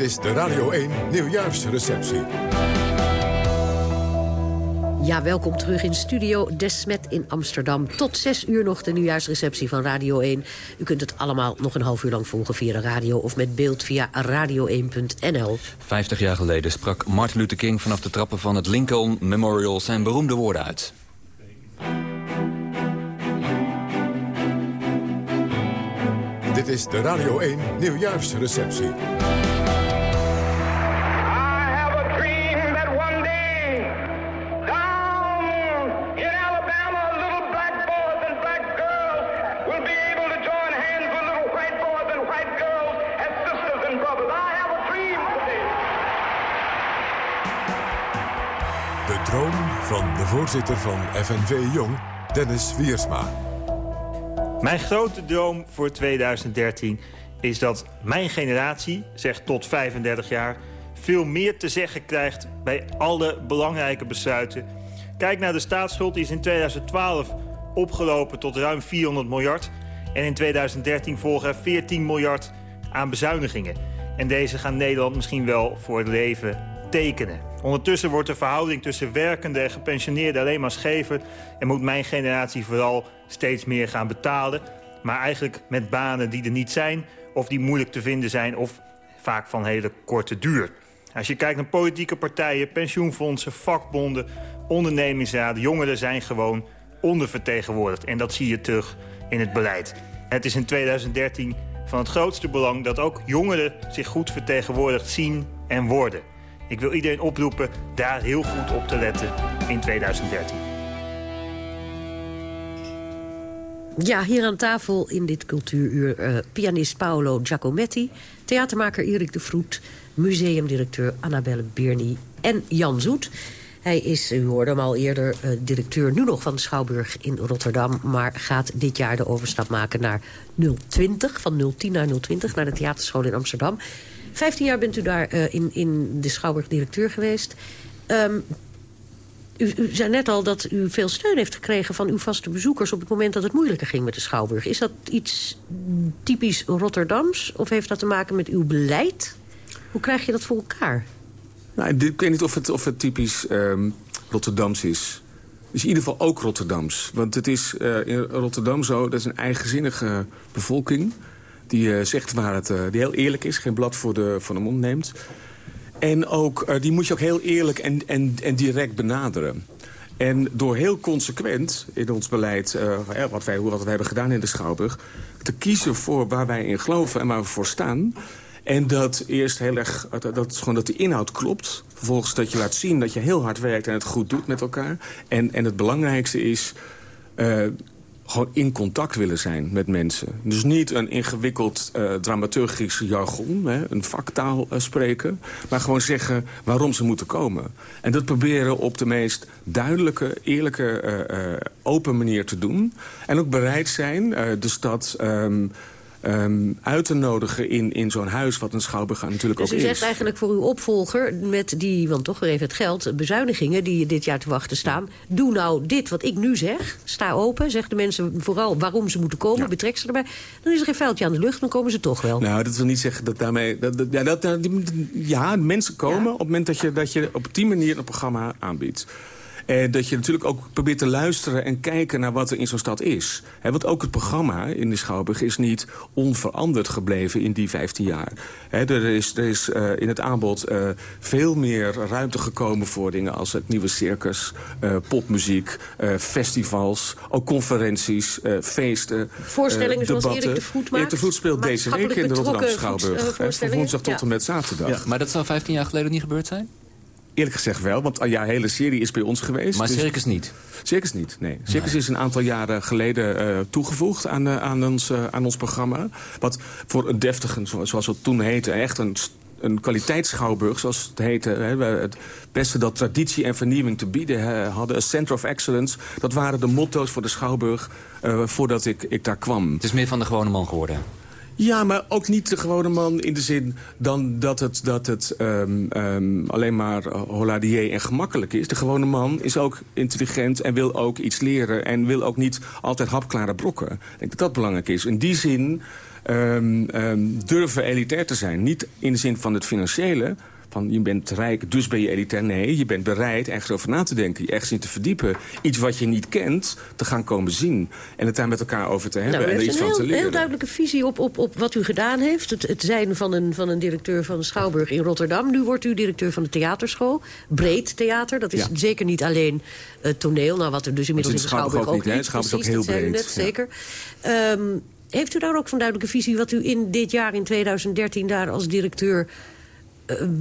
Dit is de Radio 1 Nieuwjaarsreceptie. Ja, welkom terug in studio Desmet in Amsterdam. Tot zes uur nog de nieuwjaarsreceptie van Radio 1. U kunt het allemaal nog een half uur lang volgen via de radio... of met beeld via radio1.nl. Vijftig jaar geleden sprak Martin Luther King... vanaf de trappen van het Lincoln Memorial zijn beroemde woorden uit. Dit is de Radio 1 Nieuwjaarsreceptie. Van de voorzitter van FNV Jong, Dennis Wiersma. Mijn grote droom voor 2013 is dat mijn generatie, zeg tot 35 jaar... veel meer te zeggen krijgt bij alle belangrijke besluiten. Kijk naar de staatsschuld, die is in 2012 opgelopen tot ruim 400 miljard. En in 2013 volgen er 14 miljard aan bezuinigingen. En deze gaan Nederland misschien wel voor het leven tekenen. Ondertussen wordt de verhouding tussen werkende en gepensioneerden alleen maar schever... en moet mijn generatie vooral steeds meer gaan betalen. Maar eigenlijk met banen die er niet zijn of die moeilijk te vinden zijn... of vaak van hele korte duur. Als je kijkt naar politieke partijen, pensioenfondsen, vakbonden... ondernemingsraden, jongeren zijn gewoon ondervertegenwoordigd. En dat zie je terug in het beleid. Het is in 2013 van het grootste belang dat ook jongeren zich goed vertegenwoordigd zien en worden. Ik wil iedereen oproepen daar heel goed op te letten in 2013. Ja, hier aan tafel in dit cultuuruur uh, pianist Paolo Giacometti... theatermaker Erik de Vroet, museumdirecteur Annabelle Birny en Jan Zoet. Hij is, u hoorde hem al eerder, uh, directeur nu nog van de Schouwburg in Rotterdam... maar gaat dit jaar de overstap maken naar 020, van 010 naar 020... naar de theaterschool in Amsterdam. Vijftien jaar bent u daar uh, in, in de Schouwburg directeur geweest. Um, u, u, zei net al dat u veel steun heeft gekregen van uw vaste bezoekers... op het moment dat het moeilijker ging met de Schouwburg. Is dat iets typisch Rotterdams? Of heeft dat te maken met uw beleid? Hoe krijg je dat voor elkaar? Nou, ik weet niet of het, of het typisch um, Rotterdams is. Het is in ieder geval ook Rotterdams. Want het is uh, in Rotterdam zo, dat is een eigenzinnige bevolking... die uh, zegt waar het, uh, die heel eerlijk is, geen blad voor de, voor de mond neemt... En ook, uh, die moet je ook heel eerlijk en, en, en direct benaderen. En door heel consequent in ons beleid, wat, wij, wat wij hebben gedaan in de Schouwburg... te kiezen voor waar wij in geloven en waar we voor staan... En dat eerst heel erg, dat gewoon dat de inhoud klopt. Vervolgens dat je laat zien dat je heel hard werkt en het goed doet met elkaar. En, en het belangrijkste is, gewoon in contact willen zijn met mensen. Dus niet een ingewikkeld uh, dramaturgisch jargon, hè, een vaktaal uh, spreken... maar gewoon zeggen waarom ze moeten komen. En dat proberen op de meest duidelijke, eerlijke, uh, open manier te doen. En ook bereid zijn de stad... Um, um, uit te nodigen in, in zo'n huis wat een schouwburg natuurlijk dus ook is. Dus u zegt eigenlijk voor uw opvolger met die, want toch weer even het geld... bezuinigingen die dit jaar te wachten staan... doe nou dit wat ik nu zeg, sta open, zeg de mensen vooral waarom ze moeten komen... Ja. betrek ze erbij, dan is er geen vuiltje aan de lucht, dan komen ze toch wel. Nou, dat wil niet zeggen dat daarmee... Dat, dat, ja, dat, ja, mensen komen ja. op het moment dat je, dat je op die manier een programma aanbiedt. Eh, dat je natuurlijk ook probeert te luisteren en kijken naar wat er in zo'n stad is. He, want ook het programma in de Schouwburg is niet onveranderd gebleven in die 15 jaar. He, er is, er is uh, in het aanbod uh, veel meer ruimte gekomen voor dingen als het nieuwe circus, uh, popmuziek, festivals, ook conferenties, feesten, Voorstellingen debatten. zoals Erik de Vroet maakt. Erik de Vroet speelt deze week in de Rotterdamse Schouwburg. van woensdag tot ja. en met zaterdag. Ja, maar dat zou 15 jaar geleden niet gebeurd zijn? Eerlijk gezegd wel, want ja, hele serie is bij ons geweest. Maar Circus dus... niet? Circus niet, nee. Circus nee. is een aantal jaren geleden uh, toegevoegd aan, uh, aan, ons, uh, aan ons programma. Wat voor een deftige, zoals het toen heette, echt een een kwaliteitsschouwburg, zoals het heette. Hè, het beste dat traditie en vernieuwing te bieden hè, hadden. A Center of Excellence. Dat waren de motto's voor de schouwburg uh, voordat ik, ik daar kwam. Het is meer van de gewone man geworden. Ja, maar ook niet de gewone man in de zin dan dat het, dat het um, um, alleen maar holladier en gemakkelijk is. De gewone man is ook intelligent en wil ook iets leren... en wil ook niet altijd hapklare brokken. Ik denk dat dat belangrijk is. In die zin um, durven elitair te zijn. Niet in de zin van het financiële van je bent rijk, dus ben je elitair. Nee, je bent bereid ergens over na te denken, je ergens in te verdiepen. Iets wat je niet kent, te gaan komen zien. En het daar met elkaar over te hebben nou, en er iets van heel, te leren. een heel duidelijke visie op, op, op wat u gedaan heeft. Het, het zijn van een, van een directeur van de Schouwburg in Rotterdam. Nu wordt u directeur van de theaterschool. Breed theater, dat is ja. zeker niet alleen uh, toneel. Nou, wat er dus inmiddels in de Schouwburg ook, ook niet. Schouwburg ook heel breed. Net, ja. Zeker. Um, heeft u daar ook zo'n duidelijke visie wat u in dit jaar, in 2013, daar als directeur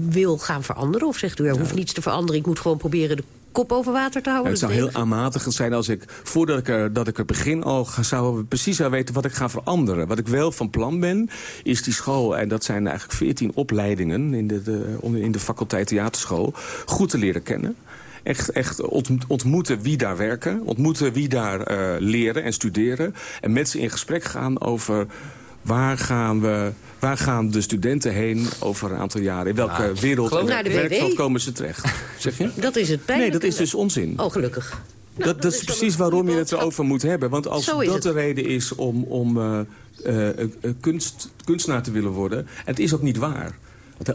wil gaan veranderen? Of zegt u, er hoeft niets te veranderen, ik moet gewoon proberen de kop over water te houden? Het zou heel aanmatigend zijn als ik, voordat ik er, dat ik er begin al ga, zou precies zou weten wat ik ga veranderen. Wat ik wel van plan ben, is die school, en dat zijn eigenlijk 14 opleidingen in de, de, in de faculteit theaterschool, goed te leren kennen. Echt, echt ontmoeten wie daar werken, ontmoeten wie daar uh, leren en studeren. En met ze in gesprek gaan over waar gaan, we, waar gaan de studenten heen over een aantal jaren? In welke nou, wereld en naar de werkveld komen ze terecht? Zeg je? Dat is het Nee, dat is dus onzin. Oh, gelukkig. Nou, dat, dat, dat is precies waarom je het erover moet hebben. Want als dat de reden is om, om uh, uh, kunst, kunstenaar te willen worden... en het is ook niet waar...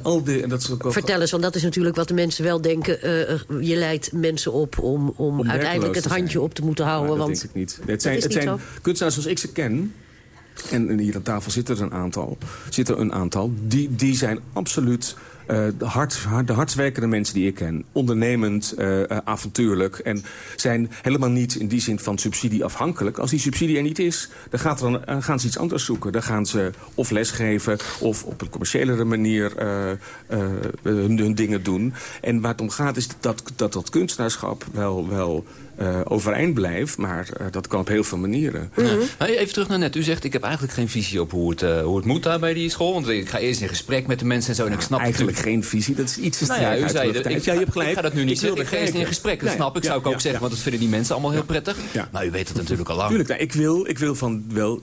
Al de, en dat is ook Vertel eens, want dat is natuurlijk wat de mensen wel denken. Uh, je leidt mensen op om, om, om uiteindelijk het handje op te moeten houden. Maar dat want denk ik niet. Het zijn, het zijn kunstenaars zoals ik ze ken... En hier aan tafel zitten er een aantal. Zitten een aantal. Die, die zijn absoluut uh, de, hard, de hardwerkende mensen die ik ken. Ondernemend, uh, uh, avontuurlijk. En zijn helemaal niet in die zin van subsidie afhankelijk. Als die subsidie er niet is, dan, gaat er dan gaan ze iets anders zoeken. Dan gaan ze of lesgeven of op een commerciëlere manier hun, hun, dingen doen. En waar het om gaat is dat dat, dat kunstenaarschap wel... wel uh, overeind blijft. Maar uh, dat kan op heel veel manieren. Mm -hmm. ja. Even terug naar net. U zegt, ik heb eigenlijk geen visie op hoe het, uh, hoe het moet daar bij die school. Want ik ga eerst in gesprek met de mensen en zo. En ik snap eigenlijk geen visie. Dat is iets te nou ja, u zei, ik, ja, je hebt gelijk. ik ga dat nu niet zeggen. Ik ga eerst in gesprek. Dat snap ik, zou ik ook zeggen. Want dat vinden die mensen allemaal heel prettig. Maar u weet het natuurlijk al lang. Tuurlijk, nou, ik, wil, ik wil van wel...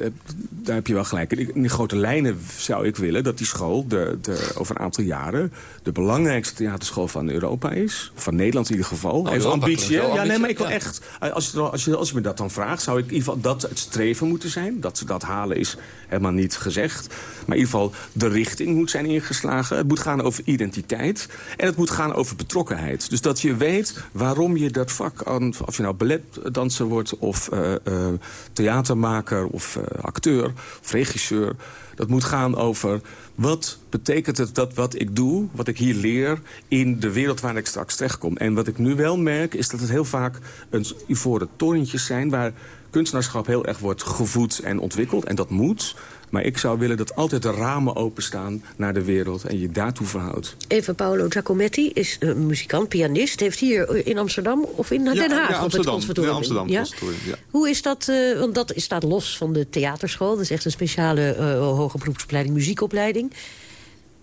Daar heb je wel gelijk. In de grote lijnen zou ik willen dat die school de, de, over een aantal jaren... de belangrijkste theaterschool van Europa is. Van Nederland in ieder geval. Even ambitie. Ja, nee, maar ik wil echt... Als je als je, als je me dat dan vraagt, zou ik in ieder geval dat het streven moeten zijn. Dat ze dat halen is helemaal niet gezegd. Maar in ieder geval de richting moet zijn ingeslagen. Het moet gaan over identiteit. En het moet gaan over betrokkenheid. Dus dat je weet waarom je dat vak, of je nou balletdanser wordt... of uh, uh, theatermaker of uh, acteur of regisseur... dat moet gaan over wat betekent het dat wat ik doe, wat ik hier leer... in de wereld waar ik straks terechtkom. En wat ik nu wel merk, is dat het heel vaak een ivoren torentjes zijn... waar kunstenaarschap heel erg wordt gevoed en ontwikkeld. En dat moet. Maar ik zou willen dat altijd de ramen openstaan naar de wereld... en je daartoe verhoudt. Even Paolo Giacometti is een muzikant, pianist. Heeft hier in Amsterdam of in Den Haag ja, op het conservatorium. Ja, Amsterdam. Ja? Ja. Hoe is dat, uh, want dat staat los van de theaterschool. Dat is echt een speciale uh, hoge beroepsopleiding, muziekopleiding.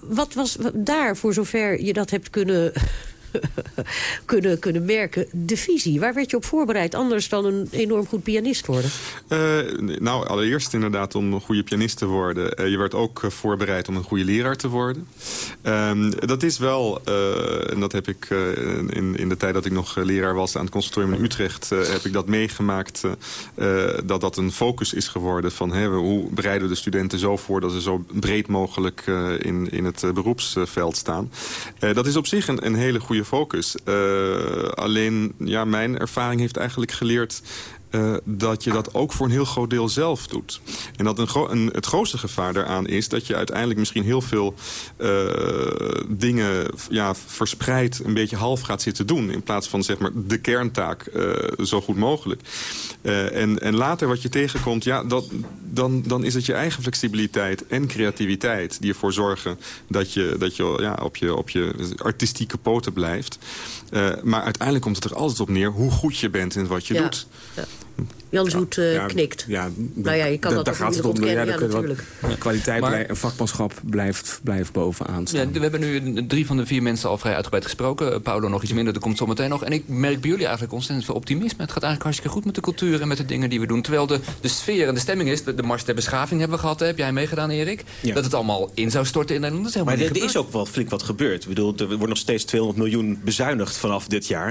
Wat was daar, voor zover je dat hebt kunnen kunnen, kunnen merken. De visie, waar werd je op voorbereid? Anders dan een enorm goed pianist worden? Uh, nou, allereerst inderdaad om een goede pianist te worden. Uh, je werd ook uh, voorbereid om een goede leraar te worden. Um, dat is wel, en dat heb ik in, in de tijd dat ik nog leraar was... aan het conservatorium in Utrecht, heb ik dat meegemaakt... dat dat een focus is geworden van hè, hoe bereiden we de studenten zo voor... dat ze zo breed mogelijk in, in het beroepsveld staan. dat is op zich een, een hele goede focus. Uh, alleen, ja, mijn ervaring heeft eigenlijk geleerd... Uh, dat je dat ook voor een heel groot deel zelf doet. En dat een een, het grootste gevaar daaraan is... dat je uiteindelijk misschien heel veel uh, dingen ja, verspreid... een beetje half gaat zitten doen... in plaats van zeg maar, de kerntaak uh, zo goed mogelijk. en, en later wat je tegenkomt... Ja, dat, dan, dan is het je eigen flexibiliteit en creativiteit... die ervoor zorgen dat je, dat je, ja, op, je op je artistieke poten blijft. Maar uiteindelijk komt het er altijd op neer... hoe goed je bent in wat je ja. doet. Ja. Jan Zoet uh, ja, knikt. Ja, nou ja, je kan dat daar gaat het om. Ja, Ja, natuurlijk. kwaliteit Maar- en vakmanschap blijft, blijft bovenaan staan. Ja, we hebben nu drie van de vier mensen al vrij uitgebreid gesproken. Uh, Paulo nog iets minder, dat komt zo meteen nog. En ik merk bij jullie eigenlijk ontzettend veel optimisme. Het gaat eigenlijk hartstikke goed met de cultuur en met de dingen die we doen. Terwijl de, de sfeer en de stemming is, de, de Mars der Beschaving hebben we gehad. hè. Heb jij meegedaan, Erik? Ja. Dat het allemaal in zou storten in Nederland. Dat is Maar helemaal er, er is ook wel flink wat gebeurd. Ik bedoel, er wordt nog steeds 200 miljoen bezuinigd vanaf dit jaar.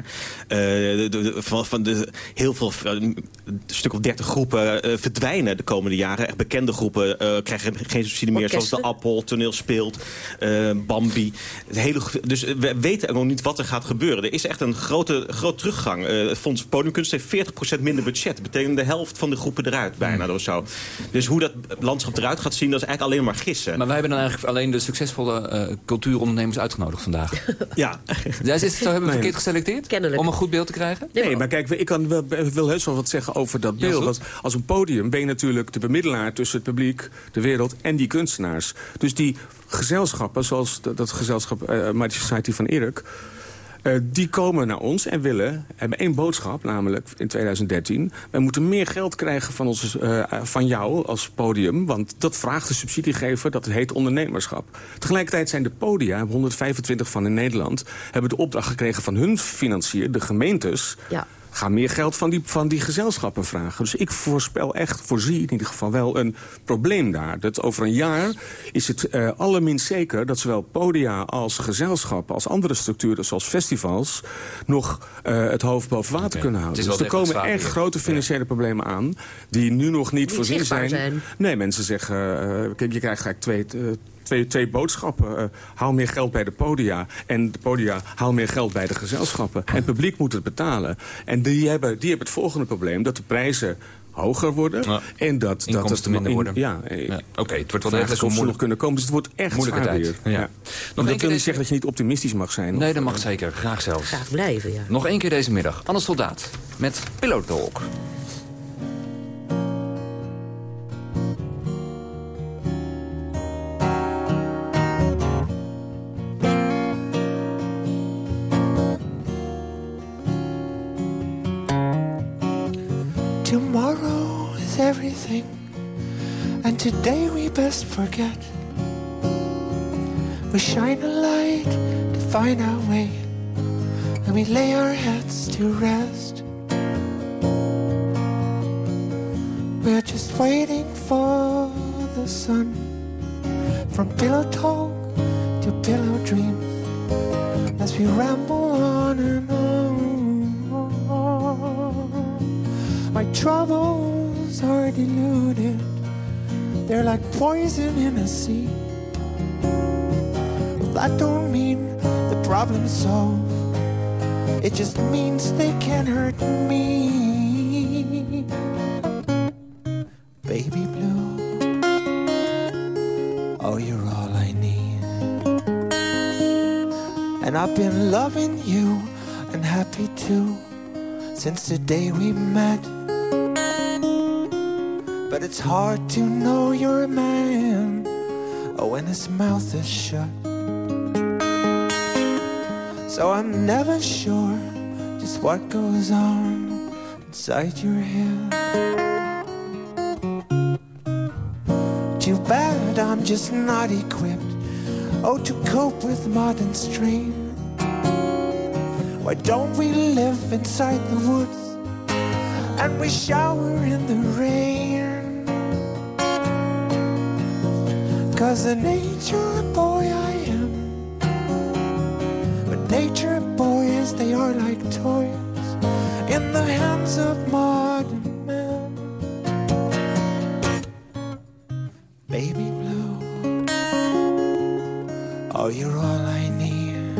Eh, de, de- van, van de, heel veel, eh, een stuk of 30 groepen eh, verdwijnen de komende jaren. Echt bekende groepen eh, krijgen geen subsidie meer. Zoals de. Appel, Toneel Speelt, eh, Bambi. Het hele, dus we weten nog niet wat er gaat gebeuren. Er is echt een grote, grote teruggang. Eh, het Fonds Podiumkunst heeft 40% minder budget. Dat betekent de helft van de groepen eruit bijna. of zo. Dus hoe dat landschap eruit gaat zien, dat is eigenlijk alleen maar gissen. Maar wij hebben dan eigenlijk alleen de succesvolle eh, cultuurondernemers uitgenodigd vandaag. Ja. Ja, is het zo hebben we verkeerd geselecteerd? Kennelijk. Om een goed beeld te krijgen? Nee, maar kijk, ik kan wel, wil heus wel wat zeggen over dat beeld. als een podium ben je natuurlijk de bemiddelaar tussen het publiek, de wereld en die kunstenaars. Dus die gezelschappen, zoals dat, dat gezelschap eh Mighty Society van Erik... eh, die komen naar ons en willen, hebben één boodschap, namelijk in 2013... wij moeten meer geld krijgen van, ons, eh, van jou als podium... want dat vraagt de subsidiegever, dat heet ondernemerschap. Tegelijkertijd zijn de podia, 125 van in Nederland... hebben de opdracht gekregen van hun financier, de gemeentes... Ja. Ga meer geld van die, van die gezelschappen vragen. Dus ik voorspel echt, voorzie in ieder geval wel een probleem daar. Dat over een jaar is het eh allerminst zeker dat zowel podia als gezelschappen... als andere structuren zoals festivals... nog eh, het hoofd boven water kunnen houden. Dus er komen degelijk echt zwaar grote financiële problemen aan... die nu nog niet, Niet voorzien zijn. zijn. Nee, mensen zeggen, eh, kijk, je krijgt eigenlijk twee... Twee, twee boodschappen. Eh, haal meer geld bij de podia. En de podia, haal meer geld bij de gezelschappen. En het publiek moet het betalen. En die hebben, die hebben het volgende probleem. Dat de prijzen hoger worden. En dat, dat het minder in- worden. Ja, eh, Ja, Oké, het wordt wel nog moeilijk... kunnen komen. Dus het wordt echt Moeilijke tijd, ja. Ja. Nog dat wil niet zeggen dat je niet optimistisch mag zijn. Nee, of, dat mag eh, zeker. Graag zelfs. Graag blijven, ja. Nog één keer deze middag. Anne Soldaat met Pillow Talk. Everything, and today we best forget. We shine a light to find our way, and we lay our heads to rest. We're just waiting for the sun, from pillow talk to pillow dreams, as we ramble on and on. My are deluded. They're like poison in a sea. But that don't mean the problem's solved. It just means they can't hurt me. Baby blue. Oh, you're all I need. And I've been loving you and happy too since the day we met. It's hard to know you're a man oh, when his mouth is shut. So I'm never sure just what goes on inside your head. Too bad I'm just not equipped oh, to cope with modern strain. Why don't we live inside the woods and we shower in the rain? Cause the nature boy I am, but nature boys they are like toys in the hands of modern men. Baby blue, oh you're all I need.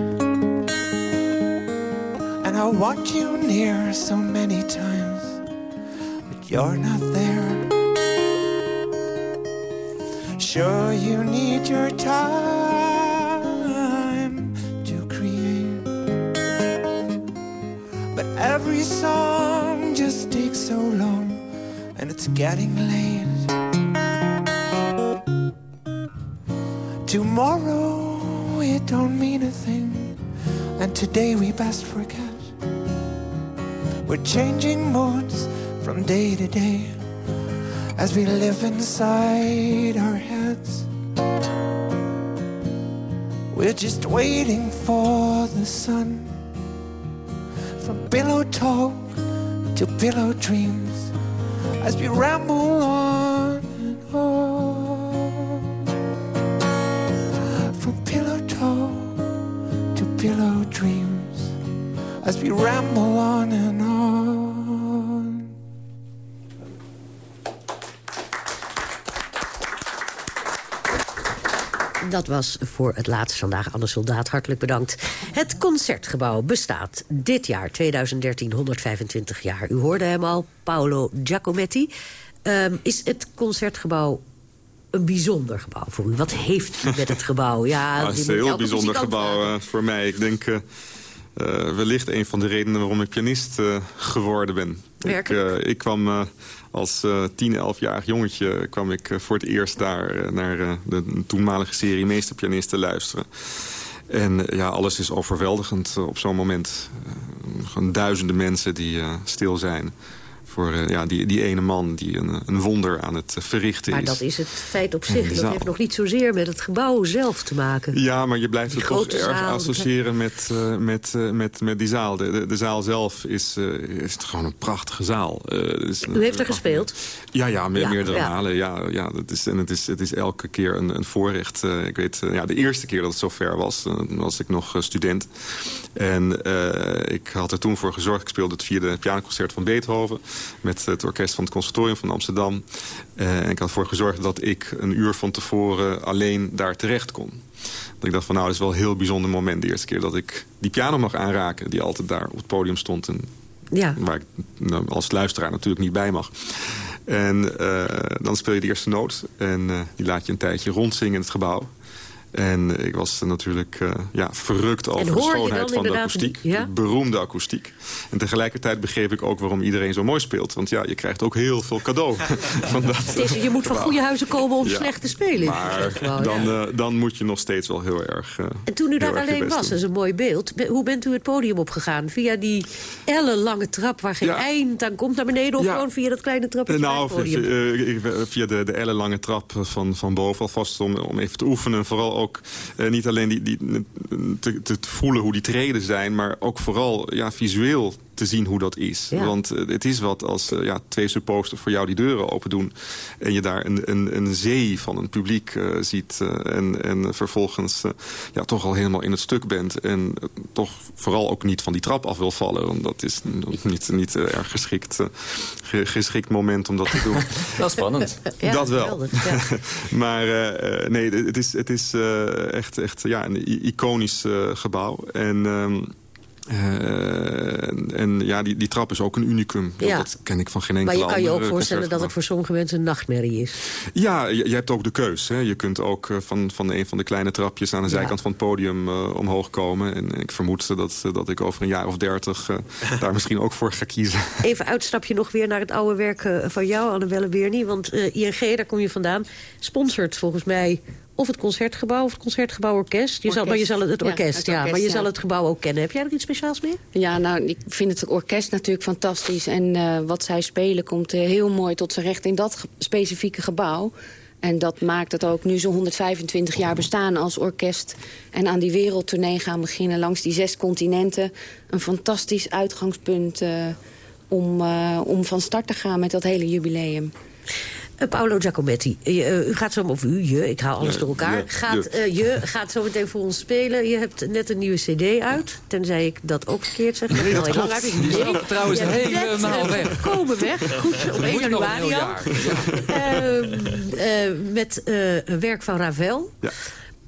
And I want you near so many times, but you're not every song just takes so long, and it's getting late. Tomorrow, it don't mean a thing, and today we best forget. We're changing moods from day to day as we live inside our heads. We're just waiting for the sun from pillow talk to pillow dreams as we ramble on and on. From pillow talk to pillow dreams as we ramble on and on. Dat was voor het laatst vandaag Anne Soldaat. Hartelijk bedankt. Het Concertgebouw bestaat dit jaar, 2013, 125 jaar. U hoorde hem al, Paolo Giacometti. Ehm, is het Concertgebouw een bijzonder gebouw voor u? Wat heeft u met het gebouw? Ja, het is een heel bijzonder gebouw eh, voor mij. Ik denk eh, eh, wellicht een van de redenen waarom ik pianist geworden ben. Ik, eh, ik kwam als eh 10, 11-jarig jongetje kwam ik eh, voor het eerst daar eh, naar de toenmalige serie Meesterpianisten luisteren. En ja, alles is overweldigend op zo'n moment. Gewoon duizenden mensen die stil zijn. Voor eh, ja, die, die ene man die een, een wonder aan het eh, verrichten Maar is. dat is het feit op zich. Dat heeft nog niet zozeer met het gebouw zelf te maken. Ja, maar je blijft Die het toch erg associëren met, eh, met, met, met die zaal. De, de, de zaal zelf is, is gewoon een prachtige zaal. Is een- U heeft er gespeeld? Ja, ja, me- Ja, meerdere ja. malen. Ja, ja, dat is, en het is, het is elke keer een, een voorrecht. Ik weet, ja, de eerste keer dat het zover was, was ik nog student. En ik had er toen voor gezorgd. Ik speelde het vierde pianoconcert van Beethoven... met het orkest van het Conservatorium van Amsterdam. Eh, en ik had ervoor gezorgd dat ik een uur van tevoren alleen daar terecht kon. Dat ik dacht van nou, dat is wel een heel bijzonder moment. De eerste keer dat ik die piano mag aanraken... die altijd daar op het podium stond... En Ja. waar ik nou, als luisteraar natuurlijk niet bij mag. En eh, dan speel je de eerste noot. En eh, die laat je een tijdje rondzingen in het gebouw. En ik was natuurlijk uh, ja, verrukt over de schoonheid van de akoestiek. Ja? De beroemde akoestiek. En tegelijkertijd begreep ik ook waarom iedereen zo mooi speelt. Want ja, je krijgt ook heel veel cadeau. van dat, Deze, je moet van goede huizen komen om ja, slecht te spelen. Maar dan, uh, dan moet je nog steeds wel heel erg uh, En toen u daar alleen was, dat is een mooi beeld. Hoe bent u het podium opgegaan? Via die ellenlange trap waar geen eind aan komt naar beneden? Of gewoon via dat kleine trapje Nou, via, via de, de ellenlange trap van, van boven alvast om, om even te oefenen. Vooral ook uh, niet alleen die, die, te, te, voelen hoe die treden zijn... maar ook vooral ja, visueel te zien hoe dat is. Ja. Want uh, het is wat als uh, ja, twee supposters voor jou die deuren open doen... en je daar een, een, een zee van een publiek uh, ziet... en, en vervolgens ja, toch al helemaal in het stuk bent... en toch vooral ook niet van die trap af wil vallen. Want dat is niet, niet erg geschikt, geschikt moment om dat te doen. dat is spannend. Ja, dat wel. Geweldig, ja. maar nee, het is, het is echt, echt ja, een iconisch gebouw. En... Um, uh, en ja, die, die trap is ook een unicum. Dat, ja. dat ken ik van geen enkele Maar je kan je ook voorstellen dat het voor sommige mensen een nachtmerrie is. Ja, je, je hebt ook de keus. Hè. Je kunt ook uh, van, van een van de kleine trapjes aan de zijkant ja. van het podium uh, omhoog komen. En ik vermoed dat, dat ik over een jaar of dertig daar misschien ook voor ga kiezen. Even uitstapje nog weer naar het oude werk van jou, Annabelle Weernie. Want ING, daar kom je vandaan, sponsort volgens mij of het Concertgebouw of het Concertgebouworkest. Je orkest. zal, maar je zal het, het orkest, ja, het orkest, ja, maar je ja. zal het gebouw ook kennen. Heb jij er iets speciaals mee? Ja, nou, ik vind het orkest natuurlijk fantastisch. En uh, wat zij spelen komt uh, heel mooi tot zijn recht in dat ge specifieke gebouw. En dat maakt het ook nu zo'n 125 jaar bestaan als orkest... en aan die wereldtournee gaan beginnen langs die zes continenten. Een fantastisch uitgangspunt uh, om, om van start te gaan met dat hele jubileum. Uh, Paolo Giacometti, uh, u gaat zo, of u, je, ik haal alles ja, door elkaar. Ja, gaat, uh, je gaat zo meteen voor ons spelen. Je hebt net een nieuwe cd uit. Tenzij ik dat ook verkeerd zeg. Nee, dat klopt. Uit. Nee, trouwens helemaal weg. Komen weg. Goed, op 1 januari al. Ehm, met werk van Ravel. Ja.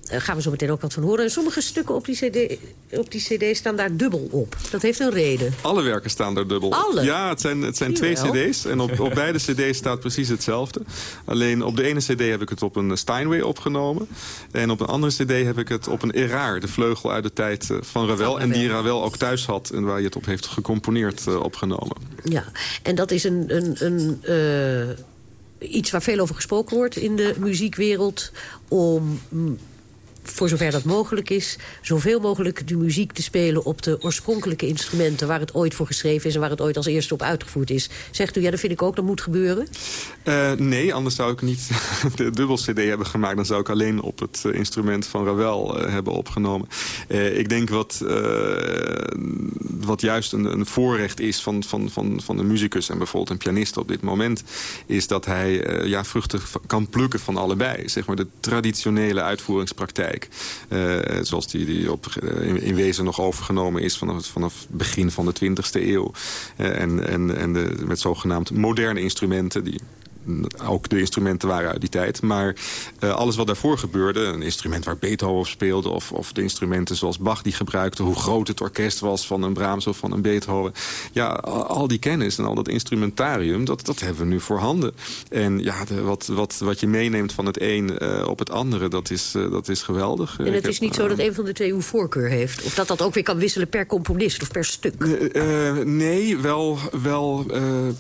Daar gaan we zo meteen ook wat van horen. En sommige stukken op die, CD, op die cd staan daar dubbel op. Dat heeft een reden. Alle werken staan daar dubbel Alle? op. Ja, het zijn, het zijn twee cd's. En op, op beide cd's staat precies hetzelfde. Alleen op de ene cd heb ik het op een Steinway opgenomen. En op een andere cd heb ik het op een Eraar. De vleugel uit de tijd van Ravel. En die Ravel ook thuis had. En waar je het op heeft gecomponeerd uh, opgenomen. Ja, en dat is een... een, een uh, iets waar veel over gesproken wordt in de muziekwereld... om voor zover dat mogelijk is... zoveel mogelijk de muziek te spelen op de oorspronkelijke instrumenten... waar het ooit voor geschreven is en waar het ooit als eerste op uitgevoerd is. Zegt u, ja, dat vind ik ook, dat moet gebeuren? Uh, nee, anders zou ik niet de dubbel-cd hebben gemaakt. Dan zou ik alleen op het uh, instrument van Ravel uh, hebben opgenomen. ik denk wat, wat juist een, een, voorrecht is van, van, van, van een muzikus... en bijvoorbeeld een pianist op dit moment... is dat hij ja, vruchten kan plukken van allebei. Zeg maar de traditionele uitvoeringspraktijk. Uh, zoals die, die op, uh, in, wezen nog overgenomen is vanaf, vanaf begin van de 20e eeuw. En en, en de, met zogenaamd moderne instrumenten die ook de instrumenten waren uit die tijd. Maar uh, alles wat daarvoor gebeurde, een instrument waar Beethoven speelde... Of, of de instrumenten zoals Bach die gebruikte... hoe groot het orkest was van een Brahms of van een Beethoven. Ja, al die kennis en al dat instrumentarium, dat, dat hebben we nu voorhanden. En ja, de, wat, wat, wat je meeneemt van het een uh, op het andere, dat is, uh, dat is geweldig. En het is niet zo dat een van de twee uw voorkeur heeft? Of dat dat ook weer kan wisselen per componist of per stuk? nee, wel, wel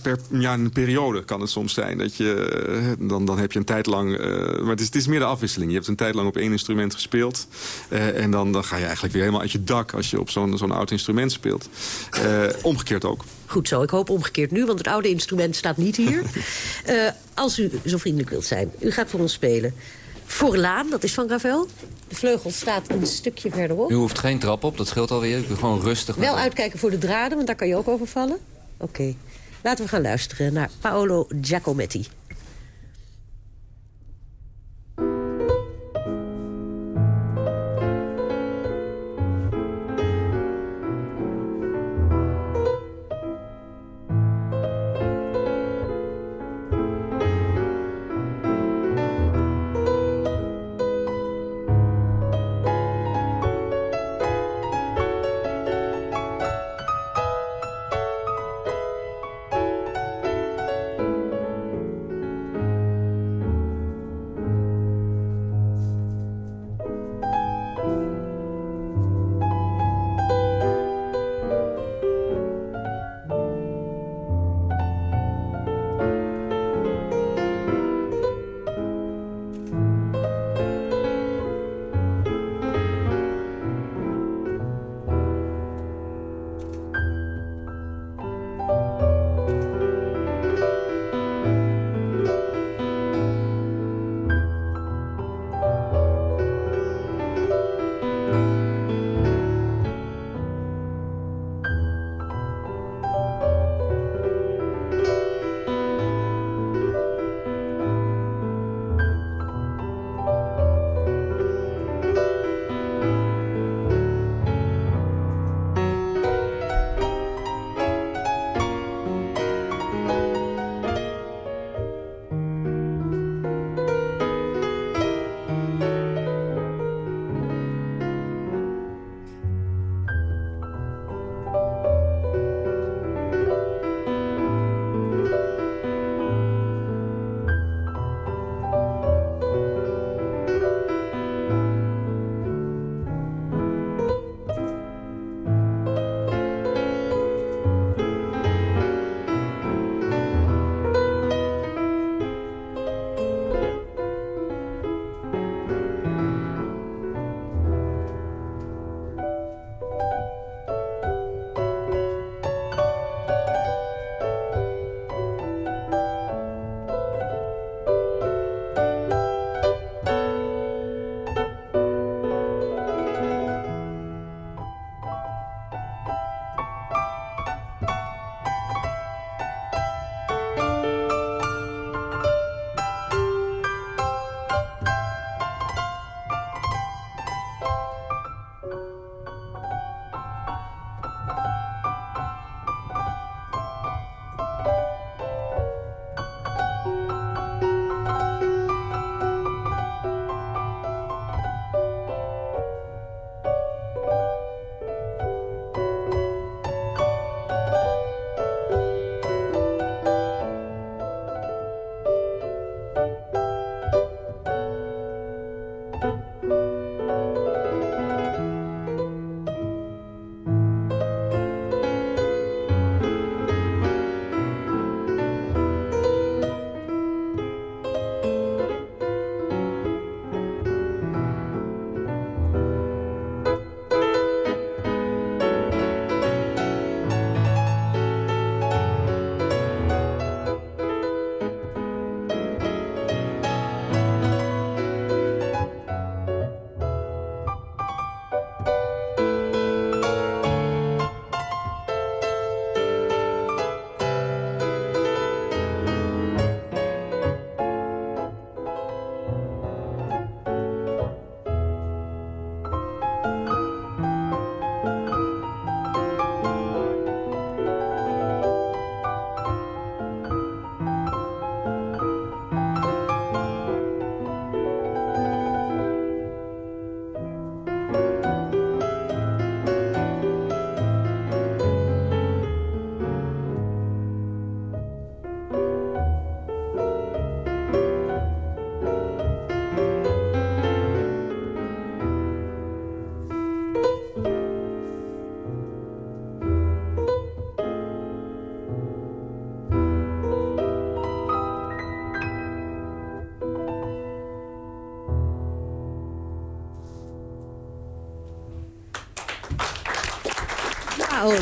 per ja, een periode kan het soms zijn... Dat je, dan, dan heb je een tijd lang... Uh, maar het is, het is meer de afwisseling. Je hebt een tijd lang op één instrument gespeeld. Uh, en dan, dan ga je eigenlijk weer helemaal uit je dak... als je op zo'n zo'n oud instrument speelt. Uh, omgekeerd ook. Goed zo, ik hoop omgekeerd nu, want het oude instrument staat niet hier. als u zo vriendelijk wilt zijn, u gaat voor ons spelen. Forlaan, dat is van Ravel. De vleugel staat een stukje verderop. U hoeft geen trap op, dat scheelt alweer. U kunt gewoon rustig... Wel uitkijken voor de draden, want daar kan je ook over vallen. Oké. Okay. Laten we gaan luisteren naar Paolo Giacometti.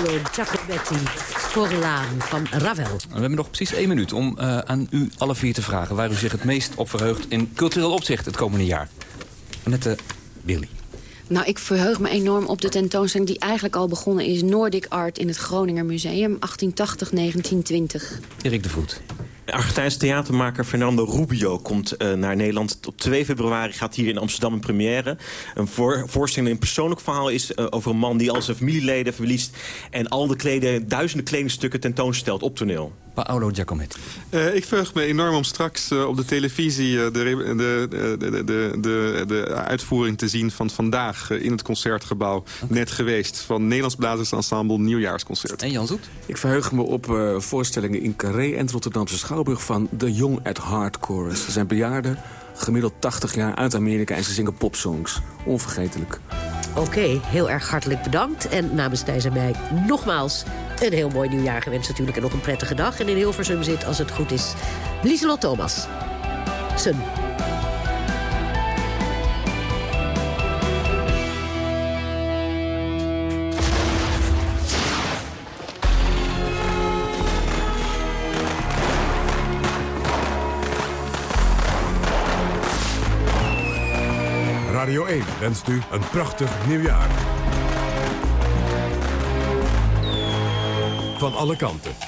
Paolo Giacometti, Forlaan van Ravel. We hebben nog precies één minuut om uh, aan u alle vier te vragen... waar u zich het meest op verheugt in cultureel opzicht het komende jaar. Annette Willy. Nou, ik verheug me enorm op de tentoonstelling die eigenlijk al begonnen is... Nordic Art in het Groninger Museum, 1880-1920. Erik de Voet. Argentijnse theatermaker Fernando Rubio komt uh, naar Nederland. Op 2 februari gaat hier in Amsterdam een première. Een voor, voorstelling, een persoonlijk verhaal is uh, over een man... die al zijn familieleden verliest... en al de kleden, duizenden kledingstukken tentoonstelt op toneel. Paolo Giacometti. Uh, ik verheug me enorm om straks uh, op de televisie uh, de, de, de, de, de, de, uitvoering te zien van vandaag in het Concertgebouw. Okay. Net geweest van Nederlands Blazersensemble Nieuwjaarsconcert. En Jan Zoet? Ik verheug me op voorstellingen in Carré en het Rotterdamse Schouwburg van The Young at Heart Chorus. Ze zijn bejaarden, gemiddeld 80 jaar uit Amerika en ze zingen popsongs. Onvergetelijk. Oké, okay, heel erg hartelijk bedankt. En namens Thijs en mij nogmaals een heel mooi nieuwjaar gewenst natuurlijk. En nog een prettige dag. En in Hilversum zit, als het goed is, Lieselot Thomas. Sun. Radio 1 wenst u een prachtig nieuwjaar. Van alle kanten.